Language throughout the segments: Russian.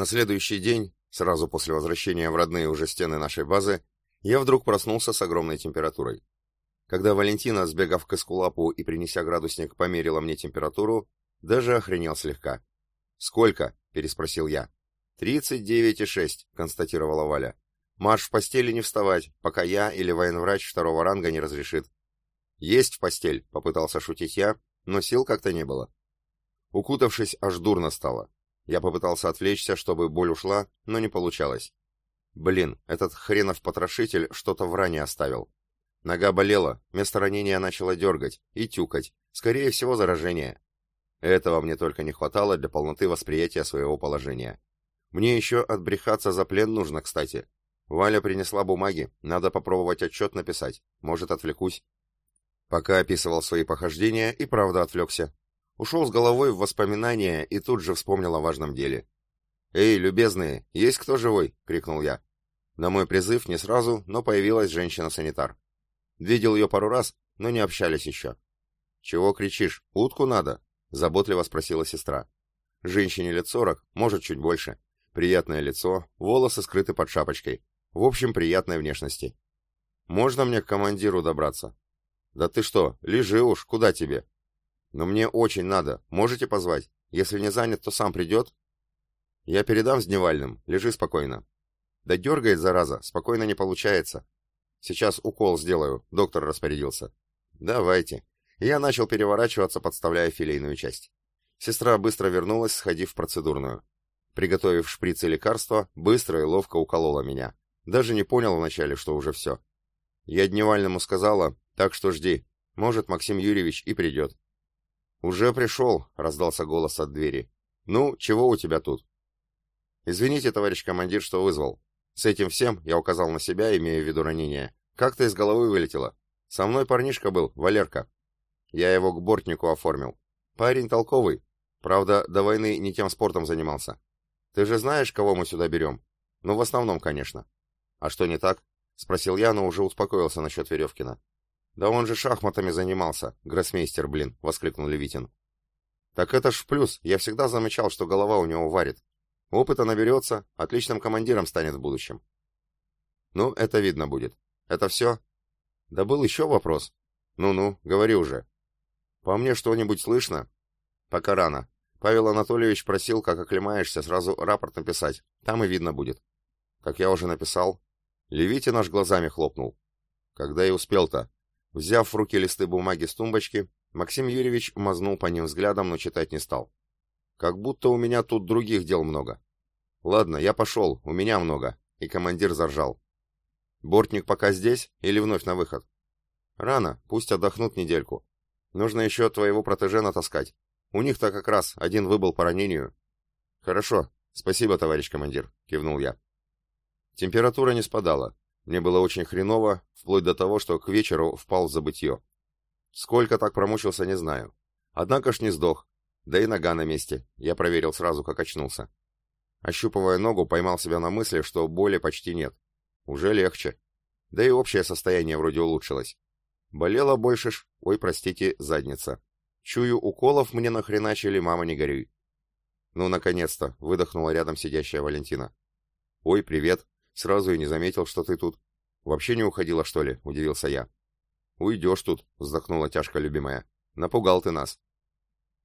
На следующий день, сразу после возвращения в родные уже стены нашей базы, я вдруг проснулся с огромной температурой. Когда Валентина, сбегав к эскулапу и принеся градусник, померила мне температуру, даже охренел слегка. «Сколько?» — переспросил я. «Тридцать девять и шесть», — констатировала Валя. «Марш в постели не вставать, пока я или военврач второго ранга не разрешит». «Есть в постель», — попытался шутить я, но сил как-то не было. Укутавшись, аж дурно стало. Я попытался отвлечься, чтобы боль ушла, но не получалось. Блин, этот хренов потрошитель что-то в ране оставил. Нога болела, место ранения начало дергать и тюкать. Скорее всего, заражение. Этого мне только не хватало для полноты восприятия своего положения. Мне еще отбрехаться за плен нужно, кстати. Валя принесла бумаги, надо попробовать отчет написать. Может, отвлекусь. Пока описывал свои похождения, и правда отвлекся. Ушел с головой в воспоминания и тут же вспомнил о важном деле. «Эй, любезные, есть кто живой?» — крикнул я. На мой призыв не сразу, но появилась женщина-санитар. Видел ее пару раз, но не общались еще. «Чего кричишь? Утку надо?» — заботливо спросила сестра. Женщине лет сорок, может, чуть больше. Приятное лицо, волосы скрыты под шапочкой. В общем, приятной внешности. «Можно мне к командиру добраться?» «Да ты что, лежи уж, куда тебе?» Но мне очень надо. Можете позвать? Если не занят, то сам придет. Я передам с Дневальным. Лежи спокойно. Да дергает, зараза. Спокойно не получается. Сейчас укол сделаю. Доктор распорядился. Давайте. Я начал переворачиваться, подставляя филейную часть. Сестра быстро вернулась, сходив в процедурную. Приготовив шприц и лекарство, быстро и ловко уколола меня. Даже не понял вначале, что уже все. Я Дневальному сказала, так что жди. Может, Максим Юрьевич и придет. «Уже пришел», — раздался голос от двери. «Ну, чего у тебя тут?» «Извините, товарищ командир, что вызвал. С этим всем я указал на себя, имея в виду ранение. Как-то из головы вылетело. Со мной парнишка был, Валерка. Я его к бортнику оформил. Парень толковый. Правда, до войны не тем спортом занимался. Ты же знаешь, кого мы сюда берем? Ну, в основном, конечно. А что не так? Спросил я, но уже успокоился насчет Веревкина. «Да он же шахматами занимался, гроссмейстер, блин!» — воскликнул Левитин. «Так это ж плюс. Я всегда замечал, что голова у него варит. Опыта наберется, отличным командиром станет в будущем». «Ну, это видно будет. Это все?» «Да был еще вопрос». «Ну-ну, говори уже». «По мне что-нибудь слышно?» «Пока рано. Павел Анатольевич просил, как оклемаешься, сразу рапорт написать. Там и видно будет». «Как я уже написал». Левитин аж глазами хлопнул. «Когда и успел-то?» Взяв в руки листы бумаги с тумбочки, Максим Юрьевич мазнул по ним взглядом, но читать не стал. «Как будто у меня тут других дел много». «Ладно, я пошел, у меня много», и командир заржал. «Бортник пока здесь или вновь на выход?» «Рано, пусть отдохнут недельку. Нужно еще твоего протеже натаскать. У них-то как раз один выбыл по ранению». «Хорошо, спасибо, товарищ командир», — кивнул я. Температура не спадала, мне было очень хреново, вплоть до того, что к вечеру впал в забытье. Сколько так промучился, не знаю. Однако ж не сдох. Да и нога на месте. Я проверил сразу, как очнулся. Ощупывая ногу, поймал себя на мысли, что боли почти нет. Уже легче. Да и общее состояние вроде улучшилось. Болело больше ж, ой, простите, задница. Чую, уколов мне нахреначили, мама не горюй. Ну, наконец-то, выдохнула рядом сидящая Валентина. Ой, привет, Сразу и не заметил, что ты тут. Вообще не уходила, что ли?» — удивился я. «Уйдешь тут», — вздохнула тяжко любимая. «Напугал ты нас».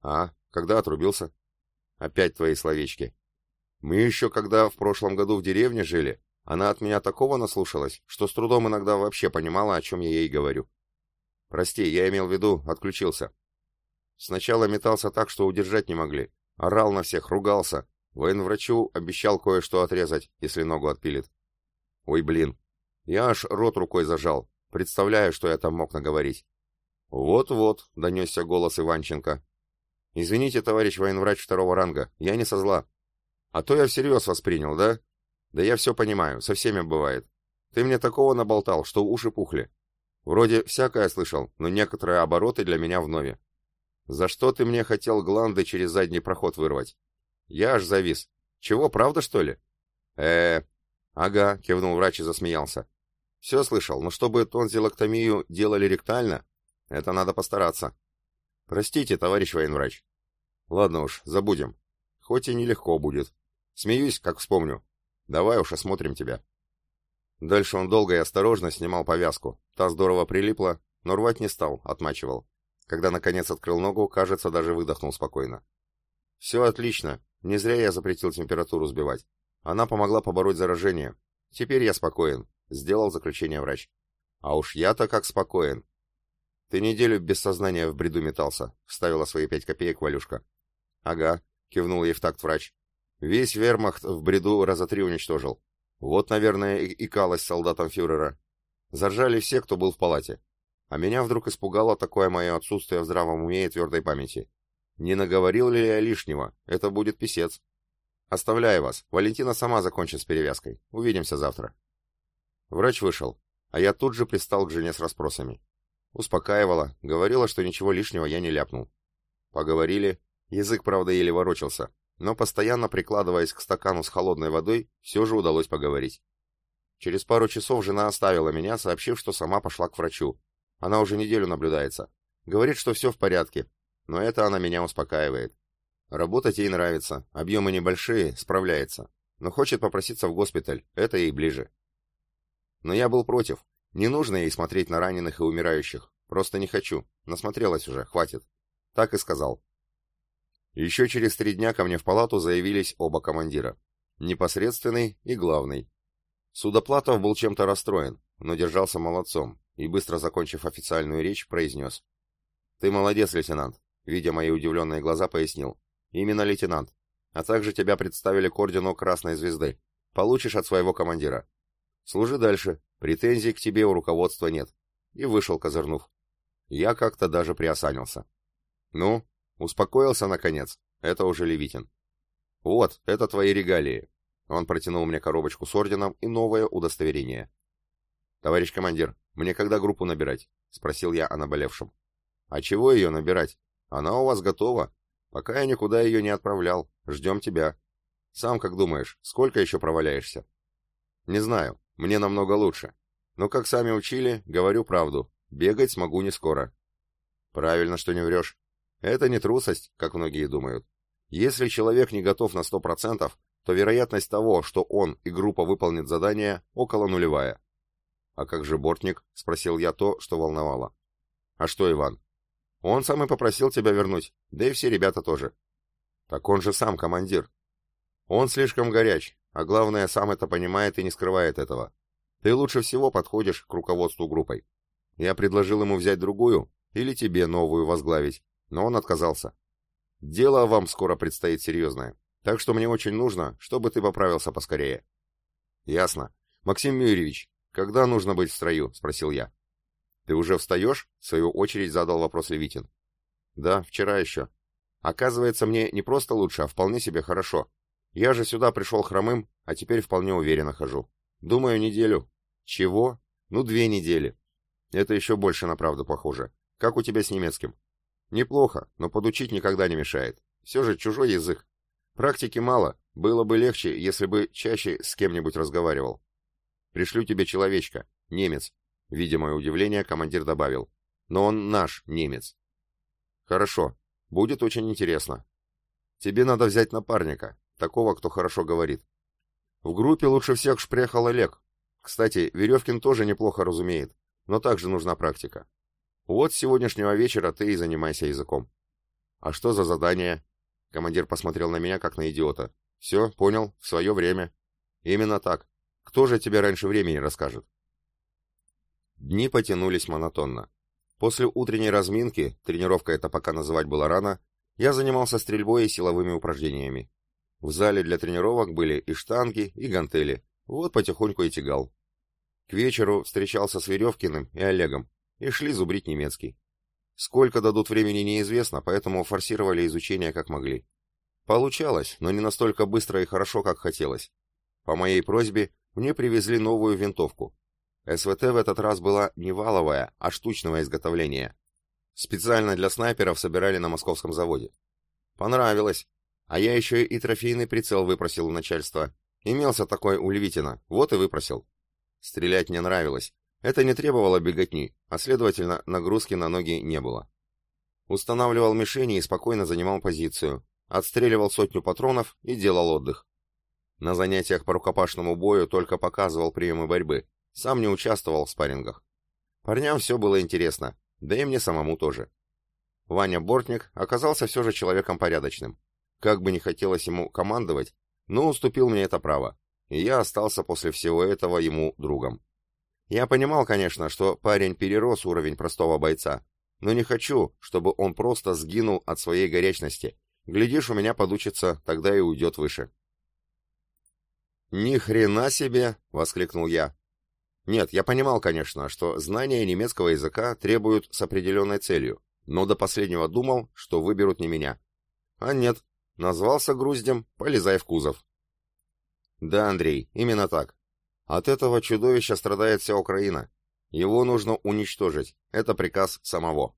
«А, когда отрубился?» «Опять твои словечки. Мы еще когда в прошлом году в деревне жили, она от меня такого наслушалась, что с трудом иногда вообще понимала, о чем я ей говорю. Прости, я имел в виду, отключился. Сначала метался так, что удержать не могли. Орал на всех, ругался. Военврачу обещал кое-что отрезать, если ногу отпилит. Ой, блин. Я аж рот рукой зажал, представляю, что я там мог наговорить. Вот-вот, донесся голос Иванченко. Извините, товарищ военврач второго ранга, я не со зла. А то я всерьез воспринял, да? Да я все понимаю, со всеми бывает. Ты мне такого наболтал, что уши пухли. Вроде всякое слышал, но некоторые обороты для меня вновь. За что ты мне хотел гланды через задний проход вырвать? Я аж завис. Чего, правда, что ли? -э «Ага», — кивнул врач и засмеялся. «Все слышал, но чтобы тонзиллоктомию делали ректально, это надо постараться». «Простите, товарищ военврач». «Ладно уж, забудем. Хоть и нелегко будет. Смеюсь, как вспомню. Давай уж осмотрим тебя. Дальше он долго и осторожно снимал повязку. Та здорово прилипла, но рвать не стал, отмачивал. Когда наконец открыл ногу, кажется, даже выдохнул спокойно. Все отлично. Не зря я запретил температуру сбивать. Она помогла побороть заражение. Теперь я спокоен, сделал заключение врач. А уж я-то как спокоен. Ты неделю без сознания в бреду метался, вставила свои пять копеек Валюшка. Ага, кивнул ей в такт врач. Весь вермахт в бреду раза три уничтожил. Вот, наверное, и икалось солдатам фюрера. Заржали все, кто был в палате. А меня вдруг испугало такое мое отсутствие в здравом уме и твердой памяти. Не наговорил ли я лишнего? Это будет писец. Оставляю вас. Валентина сама закончит с перевязкой. Увидимся завтра. Врач вышел, а я тут же пристал к жене с расспросами. Успокаивала, говорила, что ничего лишнего я не ляпнул. Поговорили, язык, правда, еле ворочался, но постоянно прикладываясь к стакану с холодной водой, все же удалось поговорить. Через пару часов жена оставила меня, сообщив, что сама пошла к врачу. Она уже неделю наблюдается. Говорит, что все в порядке, но это она меня успокаивает. Работать ей нравится, объемы небольшие, справляется. Но хочет попроситься в госпиталь, это ей ближе. Но я был против. Не нужно ей смотреть на раненых и умирающих. Просто не хочу. Насмотрелась уже, хватит. Так и сказал. Еще через три дня ко мне в палату заявились оба командира. Непосредственный и главный. Судоплатов был чем-то расстроен, но держался молодцом и, быстро закончив официальную речь, произнес. «Ты молодец, лейтенант», — видя мои удивленные глаза, пояснил. «Именно лейтенант. А также тебя представили к ордену Красной Звезды. Получишь от своего командира. Служи дальше, претензий к тебе у руководства нет». И вышел, козырнув. Я как-то даже приосанился. «Ну, Успокоился, наконец. Это уже Левитин. Вот, это твои регалии. Он протянул мне коробочку с орденом и новое удостоверение. Товарищ командир, мне когда группу набирать? Спросил я о наболевшем. А чего ее набирать? Она у вас готова. Пока я никуда ее не отправлял. Ждем тебя. Сам как думаешь, сколько еще проваляешься? Не знаю, мне намного лучше. Но как сами учили, говорю правду. Бегать смогу не скоро. Правильно, что не врешь. Это не трусость, как многие думают. Если человек не готов на 100%, то вероятность того, что он и группа выполнит задание, около нулевая. «А как же Бортник?» — спросил я то, что волновало. «А что, Иван?» «Он сам и попросил тебя вернуть, да и все ребята тоже». «Так он же сам командир». «Он слишком горяч, а главное, сам это понимает и не скрывает этого. Ты лучше всего подходишь к руководству группой. Я предложил ему взять другую или тебе новую возглавить, но он отказался. Дело вам скоро предстоит серьезное, так что мне очень нужно, чтобы ты поправился поскорее. Ясно. Максим Юрьевич, когда нужно быть в строю? Спросил я. Ты уже встаешь? В свою очередь задал вопрос Левитин. Да, вчера еще. Оказывается, мне не просто лучше, а вполне себе хорошо. Я же сюда пришел хромым, а теперь вполне уверенно хожу. Думаю, неделю. Чего? Ну, две недели. Это еще больше на правду похоже. Как у тебя с немецким? Неплохо, но подучить никогда не мешает. Все же чужой язык. Практики мало, было бы легче, если бы чаще с кем-нибудь разговаривал. Пришлю тебе человечка, немец. Видя мое удивление, командир добавил. Но он наш немец. Хорошо, будет очень интересно. Тебе надо взять напарника, такого, кто хорошо говорит. В группе лучше всех шпрехал Олег. Кстати, Веревкин тоже неплохо разумеет, но также нужна практика. Вот с сегодняшнего вечера ты и занимайся языком. А что за задание? Командир посмотрел на меня, как на идиота. Все, понял, в свое время. Именно так. Кто же тебе раньше времени расскажет? Дни потянулись монотонно. После утренней разминки, тренировка это пока называть было рано, я занимался стрельбой и силовыми упражнениями. В зале для тренировок были и штанги, и гантели. Вот потихоньку и тягал. К вечеру встречался с Веревкиным и Олегом и шли зубрить немецкий. Сколько дадут времени неизвестно, поэтому форсировали изучение как могли. Получалось, но не настолько быстро и хорошо, как хотелось. По моей просьбе мне привезли новую винтовку. СВТ в этот раз была не валовая, а штучного изготовления. Специально для снайперов собирали на московском заводе. Понравилось. А я еще и трофейный прицел выпросил у начальства. Имелся такой у Левитина, вот и выпросил. Стрелять мне нравилось, это не требовало беготни, а следовательно, нагрузки на ноги не было. Устанавливал мишени и спокойно занимал позицию, отстреливал сотню патронов и делал отдых. На занятиях по рукопашному бою только показывал приемы борьбы, сам не участвовал в спаррингах. Парням все было интересно, да и мне самому тоже. Ваня Бортник оказался все же человеком порядочным. Как бы не хотелось ему командовать, но уступил мне это право, и я остался после всего этого ему другом. Я понимал, конечно, что парень перерос уровень простого бойца, но не хочу, чтобы он просто сгинул от своей горячности. Глядишь, у меня подучится, тогда и уйдет выше. «Ни хрена себе!» — воскликнул я. Нет, я понимал, конечно, что знание немецкого языка требуют с определенной целью, но до последнего думал, что выберут не меня. А нет, назвался груздем, полезай в кузов. Да, Андрей, именно так. От этого чудовища страдает вся Украина. Его нужно уничтожить. Это приказ самого.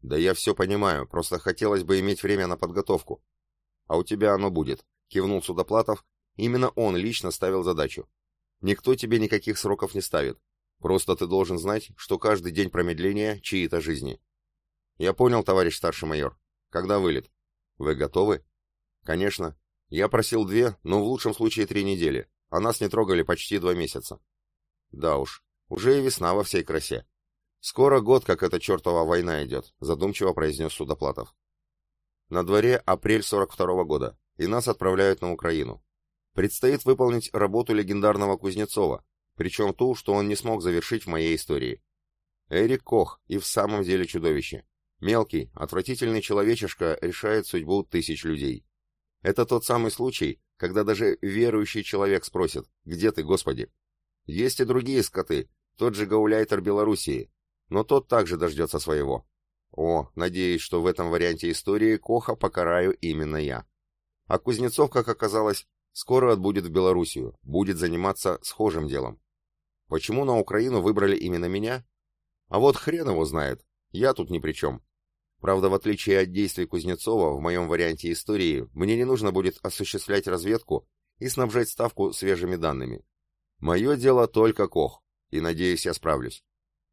Да я все понимаю, просто хотелось бы иметь время на подготовку. А у тебя оно будет, кивнул Судоплатов. Именно он лично ставил задачу. Никто тебе никаких сроков не ставит. Просто ты должен знать, что каждый день промедления чьи-то жизни. Я понял, товарищ старший майор. Когда вылет? Вы готовы? Конечно. Я просил две, но в лучшем случае три недели, а нас не трогали почти два месяца. Да уж, уже и весна во всей красе. Скоро год, как эта чертова война идет, задумчиво произнес Судоплатов. На дворе апрель 42 -го года, и нас отправляют на Украину. Предстоит выполнить работу легендарного Кузнецова, причем ту, что он не смог завершить в моей истории. Эрик Кох и в самом деле чудовище. Мелкий, отвратительный человечишка решает судьбу тысяч людей. Это тот самый случай, когда даже верующий человек спросит «Где ты, Господи?». Есть и другие скоты, тот же гауляйтер Белоруссии, но тот также дождется своего. О, надеюсь, что в этом варианте истории Коха покараю именно я. А Кузнецов, как оказалось, Скоро отбудет в Белоруссию, будет заниматься схожим делом. Почему на Украину выбрали именно меня? А вот хрен его знает, я тут ни при чем. Правда, в отличие от действий Кузнецова, в моем варианте истории, мне не нужно будет осуществлять разведку и снабжать ставку свежими данными. Мое дело только Кох, и надеюсь, я справлюсь.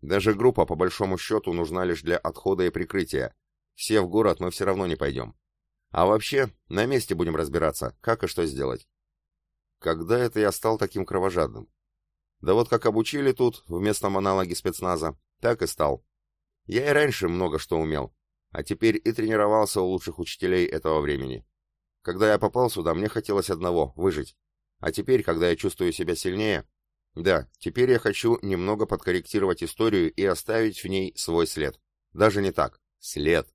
Даже группа, по большому счету, нужна лишь для отхода и прикрытия. Все в город мы все равно не пойдем. А вообще, на месте будем разбираться, как и что сделать. Когда это я стал таким кровожадным? Да вот как обучили тут, в местном аналоге спецназа, так и стал. Я и раньше много что умел, а теперь и тренировался у лучших учителей этого времени. Когда я попал сюда, мне хотелось одного — выжить. А теперь, когда я чувствую себя сильнее... Да, теперь я хочу немного подкорректировать историю и оставить в ней свой след. Даже не так. След.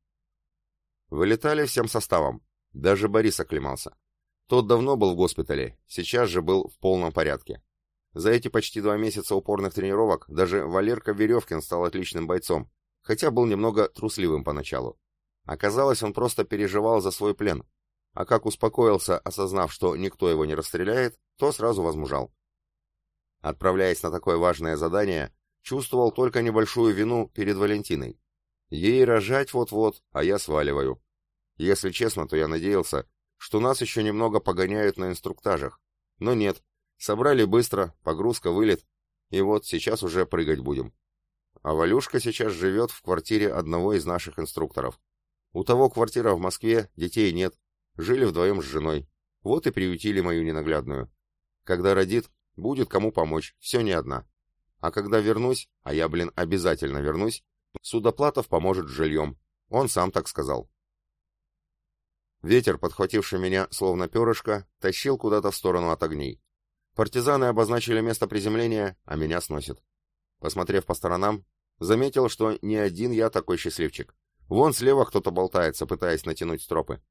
Вылетали всем составом. Даже Борис оклемался. Тот давно был в госпитале, сейчас же был в полном порядке. За эти почти два месяца упорных тренировок даже Валерка Веревкин стал отличным бойцом, хотя был немного трусливым поначалу. Оказалось, он просто переживал за свой плен, а как успокоился, осознав, что никто его не расстреляет, то сразу возмужал. Отправляясь на такое важное задание, чувствовал только небольшую вину перед Валентиной. Ей рожать вот-вот, а я сваливаю. Если честно, то я надеялся, что нас еще немного погоняют на инструктажах. Но нет, собрали быстро, погрузка, вылет, и вот сейчас уже прыгать будем. А Валюшка сейчас живет в квартире одного из наших инструкторов. У того квартира в Москве, детей нет, жили вдвоем с женой. Вот и приютили мою ненаглядную. Когда родит, будет кому помочь, все не одна. А когда вернусь, а я, блин, обязательно вернусь, Судоплатов поможет с жильем. Он сам так сказал. Ветер, подхвативший меня, словно перышко, тащил куда-то в сторону от огней. Партизаны обозначили место приземления, а меня сносит. Посмотрев по сторонам, заметил, что не один я такой счастливчик. Вон слева кто-то болтается, пытаясь натянуть стропы.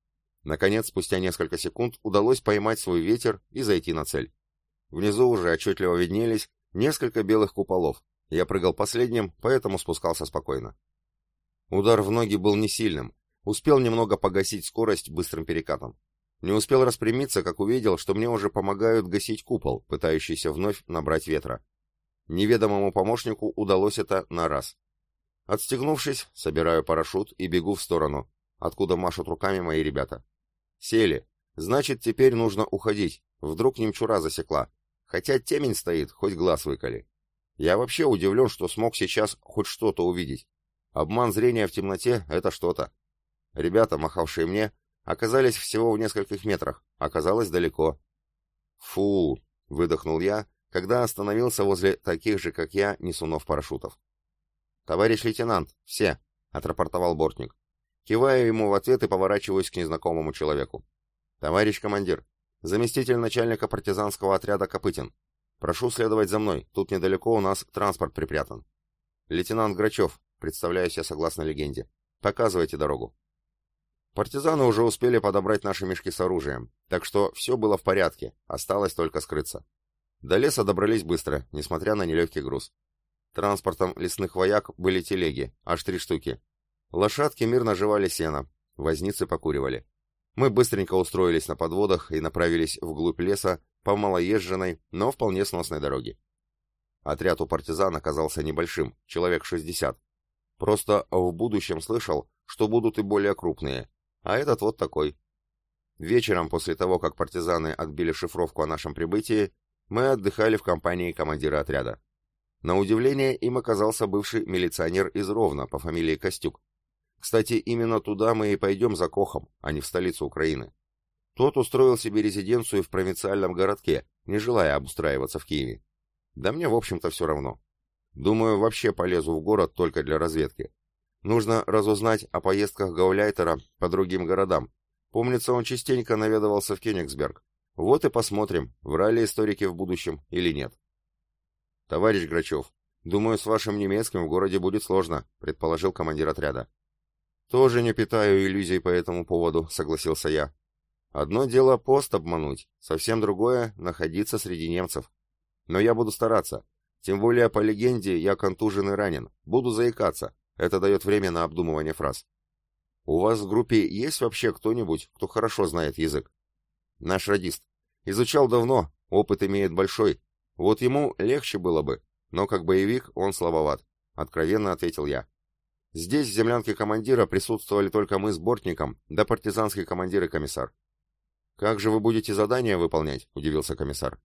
Наконец, спустя несколько секунд, удалось поймать свой ветер и зайти на цель. Внизу уже отчетливо виднелись несколько белых куполов, я прыгал последним, поэтому спускался спокойно. Удар в ноги был не сильным. Успел немного погасить скорость быстрым перекатом. Не успел распрямиться, как увидел, что мне уже помогают гасить купол, пытающийся вновь набрать ветра. Неведомому помощнику удалось это на раз. Отстегнувшись, собираю парашют и бегу в сторону, откуда машут руками мои ребята. Сели. Значит, теперь нужно уходить. Вдруг немчура засекла. Хотя темень стоит, хоть глаз выколи. Я вообще удивлен, что смог сейчас хоть что-то увидеть. Обман зрения в темноте — это что-то. Ребята, махавшие мне, оказались всего в нескольких метрах, оказалось далеко. «Фу!» — выдохнул я, когда остановился возле таких же, как я, несунов парашютов. «Товарищ лейтенант, все!» — отрапортовал бортник. Киваю ему в ответ и поворачиваюсь к незнакомому человеку. «Товарищ командир, заместитель начальника партизанского отряда Копытин. Прошу следовать за мной, тут недалеко у нас транспорт припрятан». «Лейтенант Грачев», — представляюсь я согласно легенде. «Показывайте дорогу». Партизаны уже успели подобрать наши мешки с оружием, так что все было в порядке, осталось только скрыться. До леса добрались быстро, несмотря на нелегкий груз. Транспортом лесных вояк были телеги, аж три штуки. Лошадки мирно жевали сено, возницы покуривали. Мы быстренько устроились на подводах и направились вглубь леса по малоезженной, но вполне сносной дороге. Отряд у партизан оказался небольшим, человек 60. Просто в будущем слышал, что будут и более крупные, а этот вот такой. Вечером, после того, как партизаны отбили шифровку о нашем прибытии, мы отдыхали в компании командира отряда. На удивление, им оказался бывший милиционер из Ровно по фамилии Костюк. Кстати, именно туда мы и пойдем за Кохом, а не в столицу Украины. Тот устроил себе резиденцию в провинциальном городке, не желая обустраиваться в Киеве. Да мне, в общем-то, все равно. Думаю, вообще полезу в город только для разведки. Нужно разузнать о поездках Гауляйтера по другим городам. Помнится, он частенько наведывался в Кёнигсберг. Вот и посмотрим, врали историки в будущем или нет. Товарищ Грачев, думаю, с вашим немецким в городе будет сложно, предположил командир отряда. Тоже не питаю иллюзий по этому поводу, согласился я. Одно дело пост обмануть, совсем другое — находиться среди немцев. Но я буду стараться. Тем более, по легенде, я контужен и ранен. Буду заикаться. Это дает время на обдумывание фраз. У вас в группе есть вообще кто-нибудь, кто хорошо знает язык? Наш радист. Изучал давно, опыт имеет большой. Вот ему легче было бы, но как боевик он слабоват, откровенно ответил я. Здесь в землянке командира присутствовали только мы с бортником, да партизанский командир и комиссар. «Как же вы будете задания выполнять?» — удивился комиссар.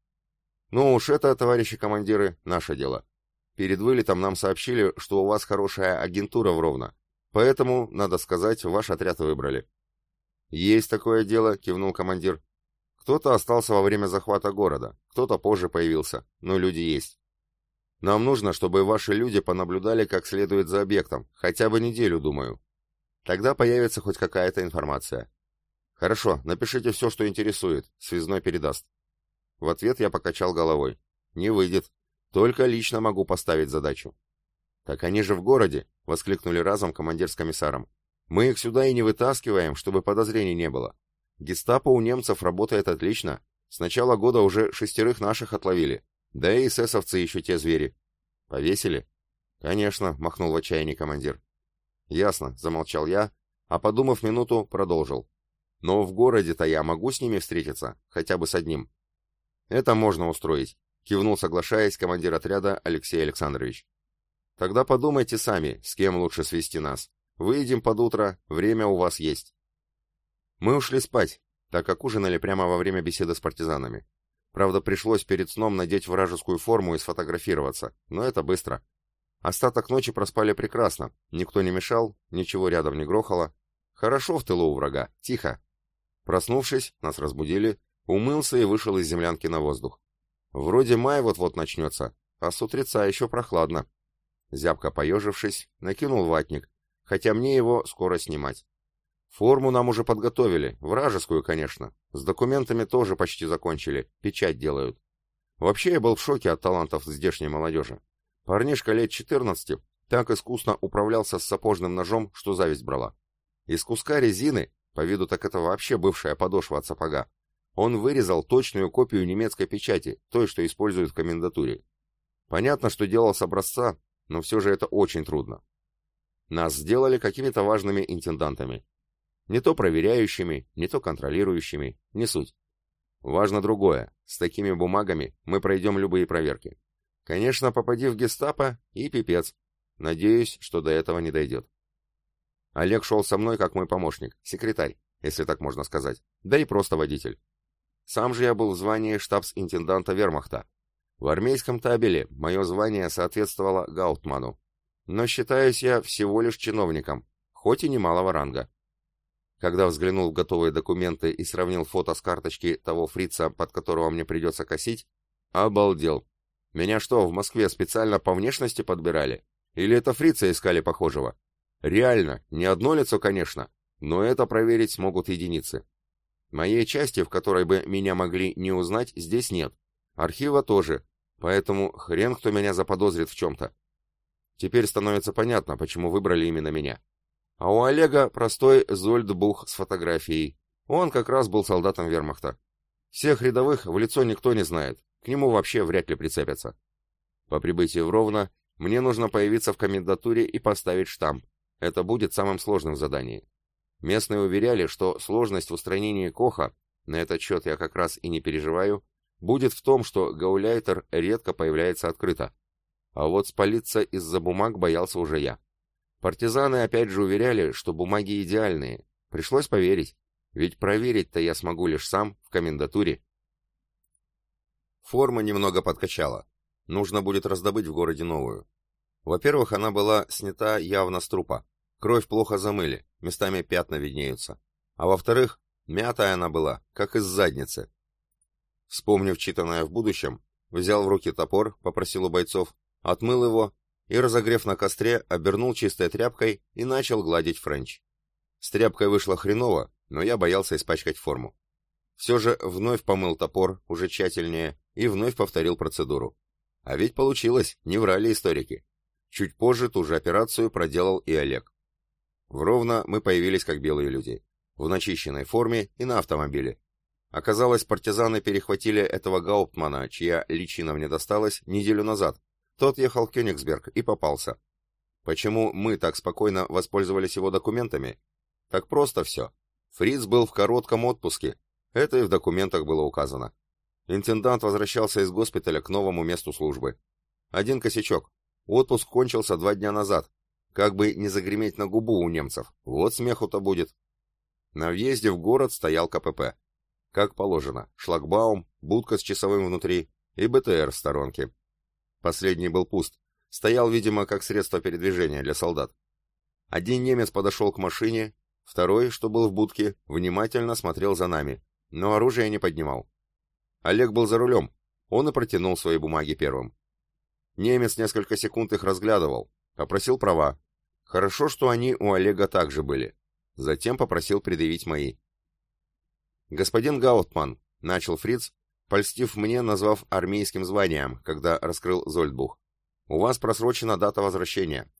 «Ну уж это, товарищи командиры, наше дело. Перед вылетом нам сообщили, что у вас хорошая агентура в Ровно, поэтому, надо сказать, ваш отряд выбрали». «Есть такое дело», — кивнул командир. Кто-то остался во время захвата города, кто-то позже появился, но люди есть. Нам нужно, чтобы ваши люди понаблюдали как следует за объектом, хотя бы неделю, думаю. Тогда появится хоть какая-то информация. Хорошо, напишите все, что интересует, связной передаст. В ответ я покачал головой. Не выйдет. Только лично могу поставить задачу. Так они же в городе, воскликнули разом командир с комиссаром. Мы их сюда и не вытаскиваем, чтобы подозрений не было. Гестапо у немцев работает отлично. С начала года уже шестерых наших отловили. Да и эсэсовцы еще те звери. Повесили? Конечно, махнул в отчаянии командир. Ясно, замолчал я, а подумав минуту, продолжил. Но в городе-то я могу с ними встретиться, хотя бы с одним. Это можно устроить, кивнул, соглашаясь, командир отряда Алексей Александрович. Тогда подумайте сами, с кем лучше свести нас. Выйдем под утро, время у вас есть. Мы ушли спать, так как ужинали прямо во время беседы с партизанами. Правда, пришлось перед сном надеть вражескую форму и сфотографироваться, но это быстро. Остаток ночи проспали прекрасно, никто не мешал, ничего рядом не грохало. Хорошо в тылу у врага, тихо. Проснувшись, нас разбудили, умылся и вышел из землянки на воздух. Вроде май вот-вот начнется, а с утреца еще прохладно. Зябко поежившись, накинул ватник, хотя мне его скоро снимать. Форму нам уже подготовили, вражескую, конечно. С документами тоже почти закончили, печать делают. Вообще я был в шоке от талантов здешней молодежи. Парнишка лет 14 так искусно управлялся с сапожным ножом, что зависть брала. Из куска резины, по виду так это вообще бывшая подошва от сапога, он вырезал точную копию немецкой печати, той, что используют в комендатуре. Понятно, что делал с образца, но все же это очень трудно. Нас сделали какими-то важными интендантами. Не то проверяющими, не то контролирующими, не суть. Важно другое. С такими бумагами мы пройдем любые проверки. Конечно, попади в гестапо и пипец. Надеюсь, что до этого не дойдет. Олег шел со мной как мой помощник, секретарь, если так можно сказать, да и просто водитель. Сам же я был в звании штабс-интенданта вермахта. В армейском табеле мое звание соответствовало Гаутману. Но считаюсь я всего лишь чиновником, хоть и немалого ранга. Когда взглянул в готовые документы и сравнил фото с карточки того фрица, под которого мне придется косить, обалдел. Меня что, в Москве специально по внешности подбирали? Или это фрица искали похожего? Реально, не одно лицо, конечно, но это проверить смогут единицы. Моей части, в которой бы меня могли не узнать, здесь нет. Архива тоже, поэтому хрен кто меня заподозрит в чем-то. Теперь становится понятно, почему выбрали именно меня. А у Олега простой Зольдбух с фотографией. Он как раз был солдатом вермахта. Всех рядовых в лицо никто не знает, к нему вообще вряд ли прицепятся. По прибытии в Ровно мне нужно появиться в комендатуре и поставить штамп. Это будет самым сложным в задании. Местные уверяли, что сложность в устранении Коха, на этот счет я как раз и не переживаю, будет в том, что гауляйтер редко появляется открыто. А вот спалиться из-за бумаг боялся уже я. Партизаны опять же уверяли, что бумаги идеальные. Пришлось поверить. Ведь проверить-то я смогу лишь сам, в комендатуре. Форма немного подкачала. Нужно будет раздобыть в городе новую. Во-первых, она была снята явно с трупа. Кровь плохо замыли, местами пятна виднеются. А во-вторых, мятая она была, как из задницы. Вспомнив читанное в будущем, взял в руки топор, попросил у бойцов, отмыл его и, разогрев на костре, обернул чистой тряпкой и начал гладить Френч. С тряпкой вышло хреново, но я боялся испачкать форму. Все же вновь помыл топор, уже тщательнее, и вновь повторил процедуру. А ведь получилось, не врали историки. Чуть позже ту же операцию проделал и Олег. В Ровно мы появились как белые люди, в начищенной форме и на автомобиле. Оказалось, партизаны перехватили этого Гауптмана, чья личина мне досталась, неделю назад, тот ехал в Кёнигсберг и попался. Почему мы так спокойно воспользовались его документами? Так просто все. Фриц был в коротком отпуске. Это и в документах было указано. Интендант возвращался из госпиталя к новому месту службы. Один косячок. Отпуск кончился два дня назад. Как бы не загреметь на губу у немцев. Вот смеху-то будет. На въезде в город стоял КПП. Как положено, шлагбаум, будка с часовым внутри и БТР в сторонке. Последний был пуст. Стоял, видимо, как средство передвижения для солдат. Один немец подошел к машине, второй, что был в будке, внимательно смотрел за нами, но оружие не поднимал. Олег был за рулем, он и протянул свои бумаги первым. Немец несколько секунд их разглядывал, попросил права. Хорошо, что они у Олега также были. Затем попросил предъявить мои. «Господин Гаутман», — начал Фриц, польстив мне, назвав армейским званием, когда раскрыл Зольдбух. «У вас просрочена дата возвращения».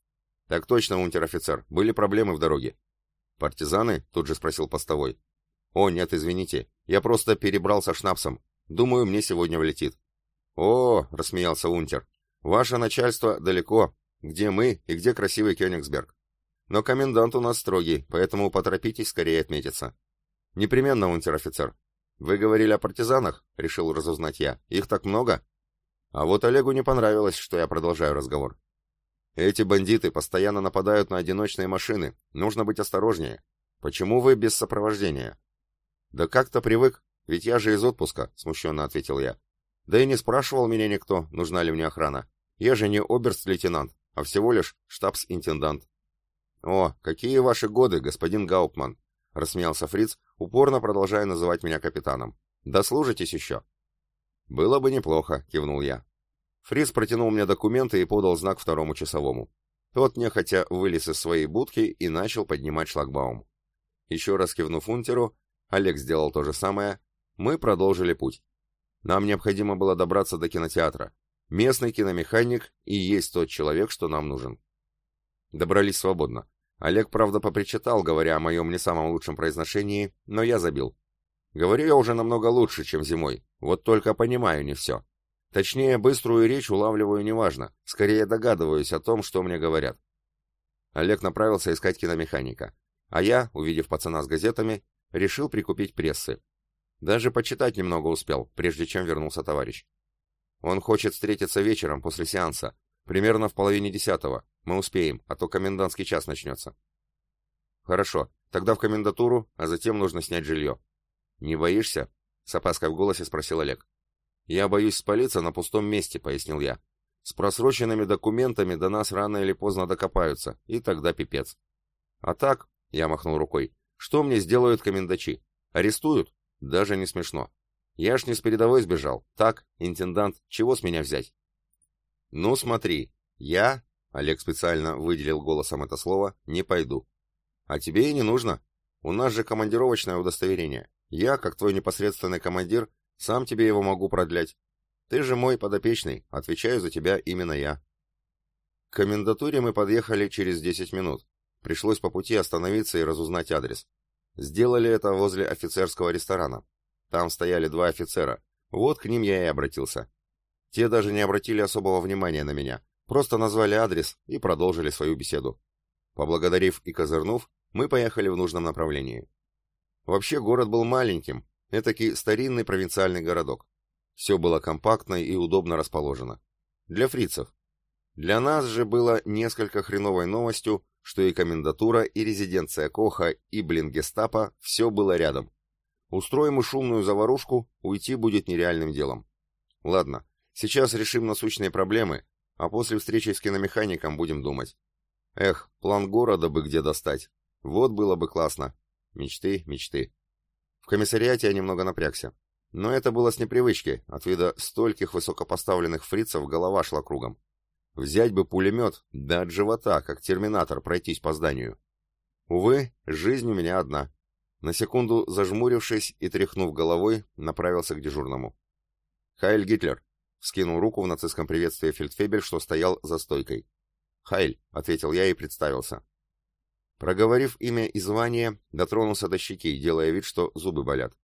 «Так точно, унтер-офицер, были проблемы в дороге». «Партизаны?» — тут же спросил постовой. «О, нет, извините, я просто перебрался шнапсом. Думаю, мне сегодня влетит». «О!» — рассмеялся унтер. «Ваше начальство далеко. Где мы и где красивый Кёнигсберг? Но комендант у нас строгий, поэтому поторопитесь скорее отметиться». «Непременно, унтер-офицер. «Вы говорили о партизанах?» — решил разузнать я. «Их так много?» А вот Олегу не понравилось, что я продолжаю разговор. «Эти бандиты постоянно нападают на одиночные машины. Нужно быть осторожнее. Почему вы без сопровождения?» «Да как-то привык, ведь я же из отпуска», — смущенно ответил я. «Да и не спрашивал меня никто, нужна ли мне охрана. Я же не оберст-лейтенант, а всего лишь штабс-интендант». «О, какие ваши годы, господин Гауптман!» — рассмеялся Фриц, упорно продолжая называть меня капитаном. «Дослужитесь еще». «Было бы неплохо», — кивнул я. Фриц протянул мне документы и подал знак второму часовому. Тот нехотя вылез из своей будки и начал поднимать шлагбаум. Еще раз кивнув унтеру, Олег сделал то же самое, мы продолжили путь. Нам необходимо было добраться до кинотеатра. Местный киномеханик и есть тот человек, что нам нужен. Добрались свободно. Олег, правда, попричитал, говоря о моем не самом лучшем произношении, но я забил. Говорю я уже намного лучше, чем зимой, вот только понимаю не все. Точнее, быструю речь улавливаю неважно, скорее догадываюсь о том, что мне говорят. Олег направился искать киномеханика, а я, увидев пацана с газетами, решил прикупить прессы. Даже почитать немного успел, прежде чем вернулся товарищ. Он хочет встретиться вечером после сеанса, Примерно в половине десятого. Мы успеем, а то комендантский час начнется. Хорошо, тогда в комендатуру, а затем нужно снять жилье. Не боишься? С опаской в голосе спросил Олег. Я боюсь спалиться на пустом месте, пояснил я. С просроченными документами до нас рано или поздно докопаются, и тогда пипец. А так, я махнул рукой, Что мне сделают комендачи? Арестуют? Даже не смешно. Я ж не с передовой сбежал. Так, интендант, чего с меня взять? Ну смотри, я, Олег специально выделил голосом это слово, не пойду. А тебе и не нужно. У нас же командировочное удостоверение. Я, как твой непосредственный командир, сам тебе его могу продлять. Ты же мой подопечный, отвечаю за тебя именно я. К комендатуре мы подъехали через 10 минут. Пришлось по пути остановиться и разузнать адрес. Сделали это возле офицерского ресторана. Там стояли два офицера. Вот к ним я и обратился. Те даже не обратили особого внимания на меня, просто назвали адрес и продолжили свою беседу. Поблагодарив и козырнув, мы поехали в нужном направлении. Вообще город был маленьким, этакий старинный провинциальный городок. Все было компактно и удобно расположено. Для фрицев. Для нас же было несколько хреновой новостью, что и комендатура, и резиденция Коха, и блин гестапо – все было рядом. Устроим и шумную заварушку, уйти будет нереальным делом. Ладно, сейчас решим насущные проблемы, а после встречи с киномехаником будем думать. Эх, план города бы где достать. Вот было бы классно. Мечты, мечты. В комиссариате я немного напрягся. Но это было с непривычки, от вида стольких высокопоставленных фрицев голова шла кругом. Взять бы пулемет, да от живота, как терминатор, пройтись по зданию. Увы, жизнь у меня одна. На секунду зажмурившись и тряхнув головой, направился к дежурному. «Хайль Гитлер!» — вскинул руку в нацистском приветствии фельдфебель, что стоял за стойкой. «Хайль!» — ответил я и представился. Проговорив имя и звание, дотронулся до щеки, делая вид, что зубы болят.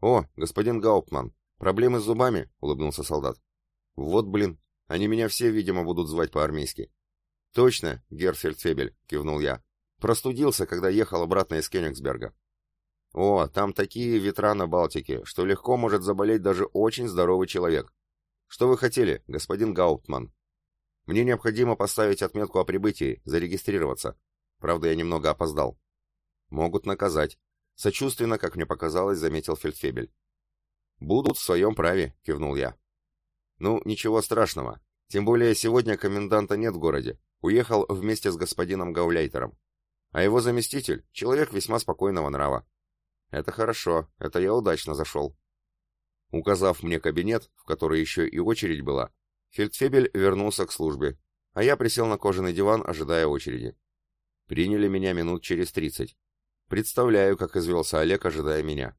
«О, господин Гауптман, проблемы с зубами?» — улыбнулся солдат. «Вот блин, они меня все, видимо, будут звать по-армейски». «Точно, Герфельдфебель», — кивнул я. «Простудился, когда ехал обратно из Кёнигсберга». «О, там такие ветра на Балтике, что легко может заболеть даже очень здоровый человек. Что вы хотели, господин Гауптман?» «Мне необходимо поставить отметку о прибытии, зарегистрироваться. Правда, я немного опоздал». «Могут наказать», — сочувственно, как мне показалось, заметил Фельдфебель. «Будут в своем праве», — кивнул я. Ну, ничего страшного. Тем более сегодня коменданта нет в городе. Уехал вместе с господином Гауляйтером. А его заместитель — человек весьма спокойного нрава. Это хорошо, это я удачно зашел. Указав мне кабинет, в который еще и очередь была, Фельдфебель вернулся к службе, а я присел на кожаный диван, ожидая очереди. Приняли меня минут через тридцать. Представляю, как извелся Олег, ожидая меня.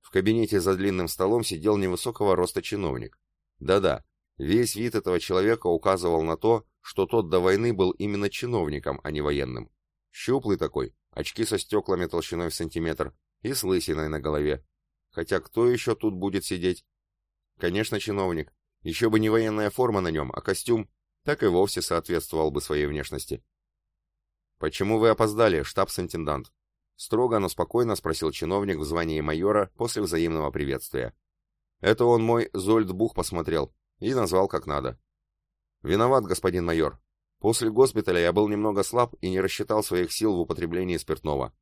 В кабинете за длинным столом сидел невысокого роста чиновник. Да-да, весь вид этого человека указывал на то, что тот до войны был именно чиновником, а не военным. Щуплый такой, очки со стеклами толщиной в сантиметр и с лысиной на голове. Хотя кто еще тут будет сидеть? Конечно, чиновник. Еще бы не военная форма на нем, а костюм, так и вовсе соответствовал бы своей внешности. «Почему вы опоздали, штабс-интендант?» Строго, но спокойно спросил чиновник в звании майора после взаимного приветствия. Это он мой Зольдбух посмотрел и назвал как надо. Виноват, господин майор. После госпиталя я был немного слаб и не рассчитал своих сил в употреблении спиртного.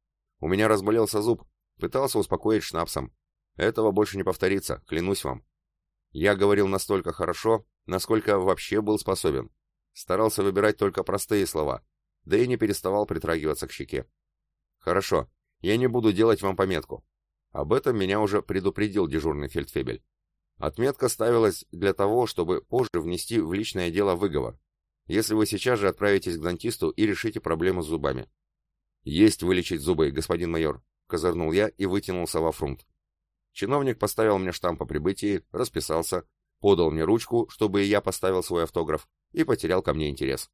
У меня разболелся зуб, пытался успокоить шнапсом. Этого больше не повторится, клянусь вам. Я говорил настолько хорошо, насколько вообще был способен. Старался выбирать только простые слова, да и не переставал притрагиваться к щеке. Хорошо, я не буду делать вам пометку. Об этом меня уже предупредил дежурный фельдфебель. Отметка ставилась для того, чтобы позже внести в личное дело выговор, если вы сейчас же отправитесь к дантисту и решите проблему с зубами. «Есть вылечить зубы, господин майор», — козырнул я и вытянулся во фрунт. Чиновник поставил мне штамп по прибытии, расписался, подал мне ручку, чтобы и я поставил свой автограф, и потерял ко мне интерес.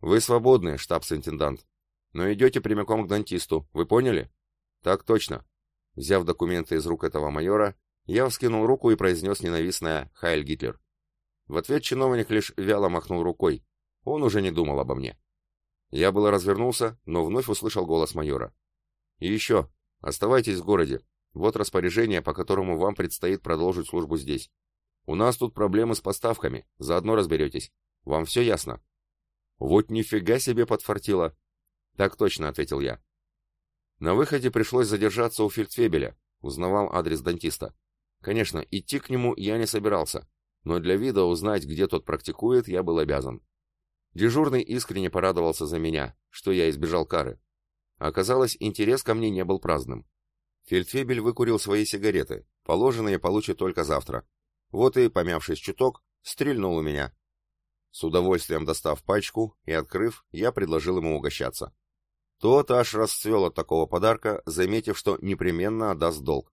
«Вы свободны, штабс-интендант, но идете прямиком к дантисту, вы поняли?» «Так точно». Взяв документы из рук этого майора, я вскинул руку и произнес ненавистное «Хайль Гитлер». В ответ чиновник лишь вяло махнул рукой. Он уже не думал обо мне. Я было развернулся, но вновь услышал голос майора. «И еще, оставайтесь в городе. Вот распоряжение, по которому вам предстоит продолжить службу здесь. У нас тут проблемы с поставками, заодно разберетесь. Вам все ясно?» «Вот нифига себе подфартило!» «Так точно», — ответил я. На выходе пришлось задержаться у фельдфебеля, узнавал адрес дантиста. Конечно, идти к нему я не собирался, но для вида узнать, где тот практикует, я был обязан. Дежурный искренне порадовался за меня, что я избежал кары. Оказалось, интерес ко мне не был праздным. Фельдфебель выкурил свои сигареты, положенные получит только завтра. Вот и, помявшись чуток, стрельнул у меня. С удовольствием достав пачку и открыв, я предложил ему угощаться. Тот аж расцвел от такого подарка, заметив, что непременно отдаст долг.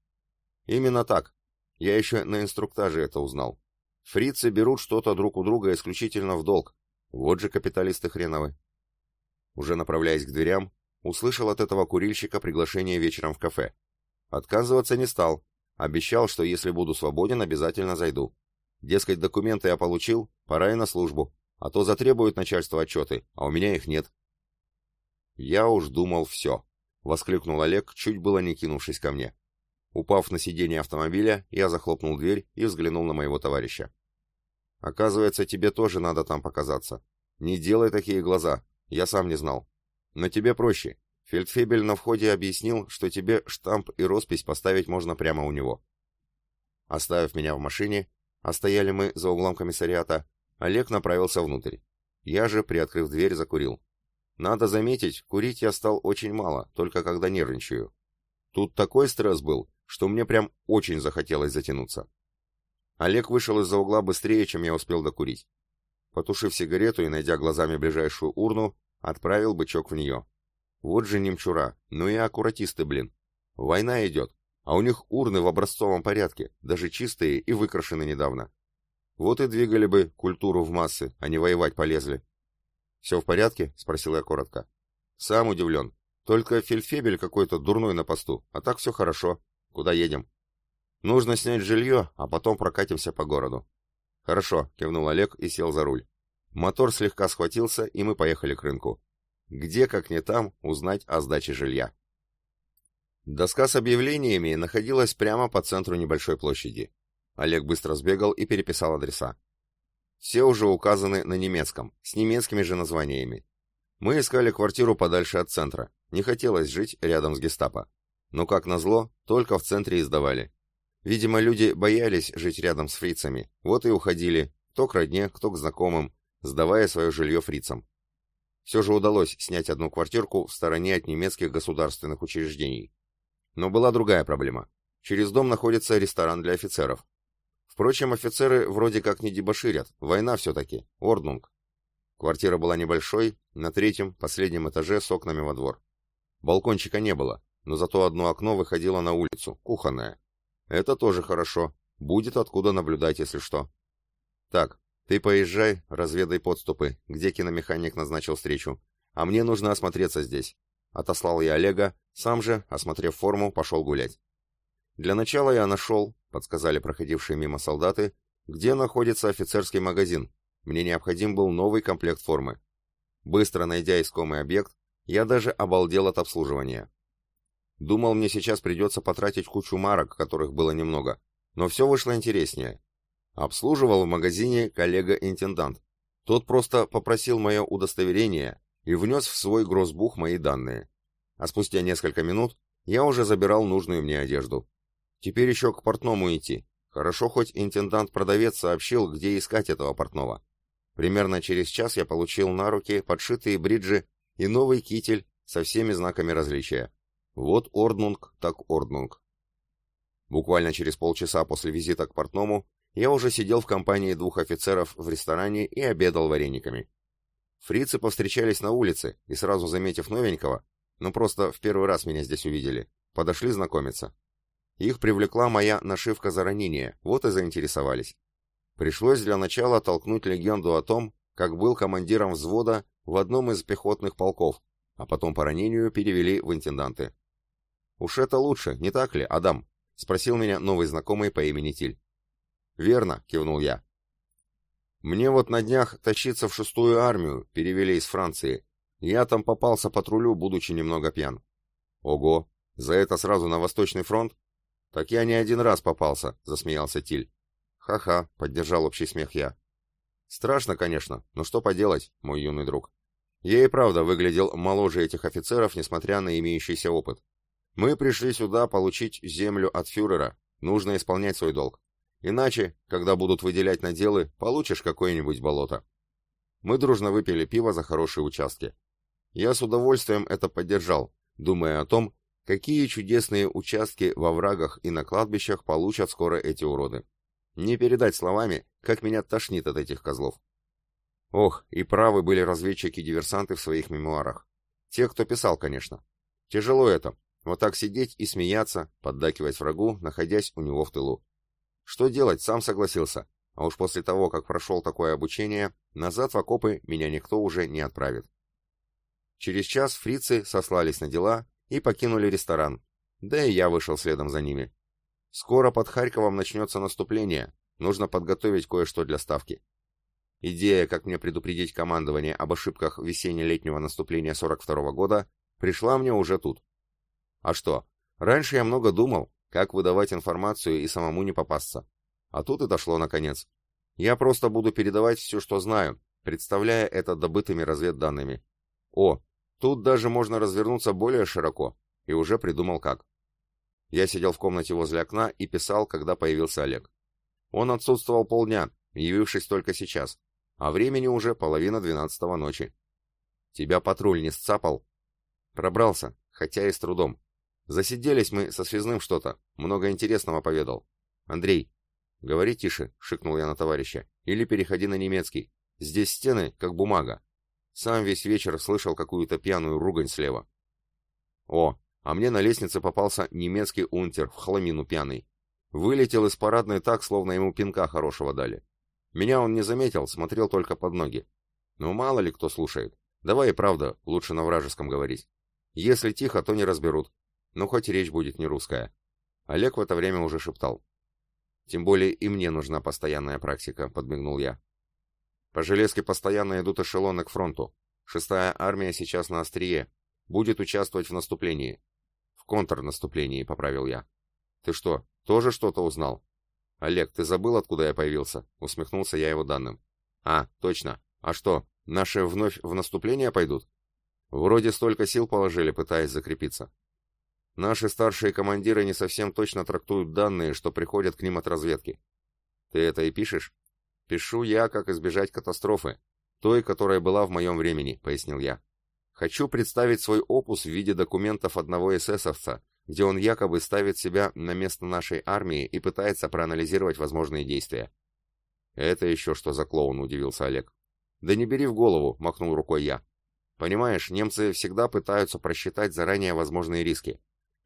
Именно так. Я еще на инструктаже это узнал. Фрицы берут что-то друг у друга исключительно в долг. Вот же капиталисты хреновы. Уже направляясь к дверям, услышал от этого курильщика приглашение вечером в кафе. Отказываться не стал. Обещал, что если буду свободен, обязательно зайду. Дескать, документы я получил, пора и на службу. А то затребуют начальство отчеты, а у меня их нет. Я уж думал все. Воскликнул Олег, чуть было не кинувшись ко мне. Упав на сиденье автомобиля, я захлопнул дверь и взглянул на моего товарища. «Оказывается, тебе тоже надо там показаться. Не делай такие глаза, я сам не знал. Но тебе проще. Фельдфебель на входе объяснил, что тебе штамп и роспись поставить можно прямо у него». Оставив меня в машине, а мы за углом комиссариата, Олег направился внутрь. Я же, приоткрыв дверь, закурил. Надо заметить, курить я стал очень мало, только когда нервничаю. Тут такой стресс был, что мне прям очень захотелось затянуться. Олег вышел из-за угла быстрее, чем я успел докурить. Потушив сигарету и найдя глазами ближайшую урну, отправил бычок в нее. Вот же немчура, ну и аккуратисты, блин. Война идет, а у них урны в образцовом порядке, даже чистые и выкрашены недавно. Вот и двигали бы культуру в массы, а не воевать полезли. «Все в порядке?» — спросил я коротко. «Сам удивлен. Только фельдфебель какой-то дурной на посту, а так все хорошо. Куда едем?» «Нужно снять жилье, а потом прокатимся по городу». «Хорошо», — кивнул Олег и сел за руль. Мотор слегка схватился, и мы поехали к рынку. Где, как не там, узнать о сдаче жилья? Доска с объявлениями находилась прямо по центру небольшой площади. Олег быстро сбегал и переписал адреса. Все уже указаны на немецком, с немецкими же названиями. Мы искали квартиру подальше от центра. Не хотелось жить рядом с гестапо. Но, как назло, только в центре и сдавали. Видимо, люди боялись жить рядом с фрицами, вот и уходили, кто к родне, кто к знакомым, сдавая свое жилье фрицам. Все же удалось снять одну квартирку в стороне от немецких государственных учреждений. Но была другая проблема. Через дом находится ресторан для офицеров. Впрочем, офицеры вроде как не дебоширят, война все-таки, орднунг. Квартира была небольшой, на третьем, последнем этаже с окнами во двор. Балкончика не было, но зато одно окно выходило на улицу, кухонное. Это тоже хорошо, будет откуда наблюдать, если что. Так, ты поезжай, разведай подступы, где киномеханик назначил встречу. А мне нужно осмотреться здесь. Отослал я Олега, сам же, осмотрев форму, пошел гулять. Для начала я нашел, подсказали проходившие мимо солдаты, где находится офицерский магазин. Мне необходим был новый комплект формы. Быстро найдя искомый объект, я даже обалдел от обслуживания. Думал, мне сейчас придется потратить кучу марок, которых было немного, но все вышло интереснее. Обслуживал в магазине коллега-интендант. Тот просто попросил мое удостоверение и внес в свой грозбух мои данные. А спустя несколько минут я уже забирал нужную мне одежду. Теперь еще к портному идти. Хорошо, хоть интендант-продавец сообщил, где искать этого портного. Примерно через час я получил на руки подшитые бриджи и новый китель со всеми знаками различия. Вот орднунг, так орднунг. Буквально через полчаса после визита к портному я уже сидел в компании двух офицеров в ресторане и обедал варениками. Фрицы повстречались на улице и сразу заметив новенького, ну просто в первый раз меня здесь увидели, подошли знакомиться. Их привлекла моя нашивка за ранение, вот и заинтересовались. Пришлось для начала толкнуть легенду о том, как был командиром взвода в одном из пехотных полков, а потом по ранению перевели в интенданты. «Уж это лучше, не так ли, Адам?» — спросил меня новый знакомый по имени Тиль. «Верно», — кивнул я. Мне вот на днях тащиться в шестую армию, перевели из Франции. Я там попался патрулю, будучи немного пьян. Ого, за это сразу на Восточный фронт? Так я не один раз попался, засмеялся Тиль. Ха-ха, поддержал общий смех я. Страшно, конечно, но что поделать, мой юный друг. Я и правда выглядел моложе этих офицеров, несмотря на имеющийся опыт. Мы пришли сюда получить землю от фюрера, нужно исполнять свой долг. Иначе, когда будут выделять наделы, получишь какое-нибудь болото. Мы дружно выпили пиво за хорошие участки. Я с удовольствием это поддержал, думая о том, какие чудесные участки во врагах и на кладбищах получат скоро эти уроды. Не передать словами, как меня тошнит от этих козлов. Ох, и правы были разведчики-диверсанты в своих мемуарах. Те, кто писал, конечно. Тяжело это, вот так сидеть и смеяться, поддакивать врагу, находясь у него в тылу. Что делать, сам согласился. А уж после того, как прошел такое обучение, назад в окопы меня никто уже не отправит. Через час фрицы сослались на дела и покинули ресторан. Да и я вышел следом за ними. Скоро под Харьковом начнется наступление, нужно подготовить кое-что для ставки. Идея, как мне предупредить командование об ошибках весенне-летнего наступления 42 -го года, пришла мне уже тут. А что, раньше я много думал, как выдавать информацию и самому не попасться. А тут и дошло наконец. Я просто буду передавать все, что знаю, представляя это добытыми разведданными. О, тут даже можно развернуться более широко, и уже придумал как. Я сидел в комнате возле окна и писал, когда появился Олег. Он отсутствовал полдня, явившись только сейчас, а времени уже половина двенадцатого ночи. Тебя патруль не сцапал? Пробрался, хотя и с трудом. Засиделись мы со связным что-то, много интересного поведал. Андрей, говори тише, шикнул я на товарища, или переходи на немецкий. Здесь стены, как бумага. Сам весь вечер слышал какую-то пьяную ругань слева. О, а мне на лестнице попался немецкий унтер в хламину пьяный. Вылетел из парадной так, словно ему пинка хорошего дали. Меня он не заметил, смотрел только под ноги. Ну, мало ли кто слушает. Давай и правда, лучше на вражеском говорить. Если тихо, то не разберут. Ну, хоть речь будет не русская. Олег в это время уже шептал. Тем более и мне нужна постоянная практика, подмигнул я. По железке постоянно идут эшелоны к фронту. Шестая армия сейчас на острие. Будет участвовать в наступлении. В контрнаступлении, поправил я. Ты что, тоже что-то узнал? Олег, ты забыл, откуда я появился? Усмехнулся я его данным. А, точно. А что, наши вновь в наступление пойдут? Вроде столько сил положили, пытаясь закрепиться. Наши старшие командиры не совсем точно трактуют данные, что приходят к ним от разведки. Ты это и пишешь? Пишу я, как избежать катастрофы, той, которая была в моем времени, пояснил я. Хочу представить свой опус в виде документов одного эсэсовца, где он якобы ставит себя на место нашей армии и пытается проанализировать возможные действия. «Это еще что за клоун?» — удивился Олег. «Да не бери в голову», — махнул рукой я. «Понимаешь, немцы всегда пытаются просчитать заранее возможные риски.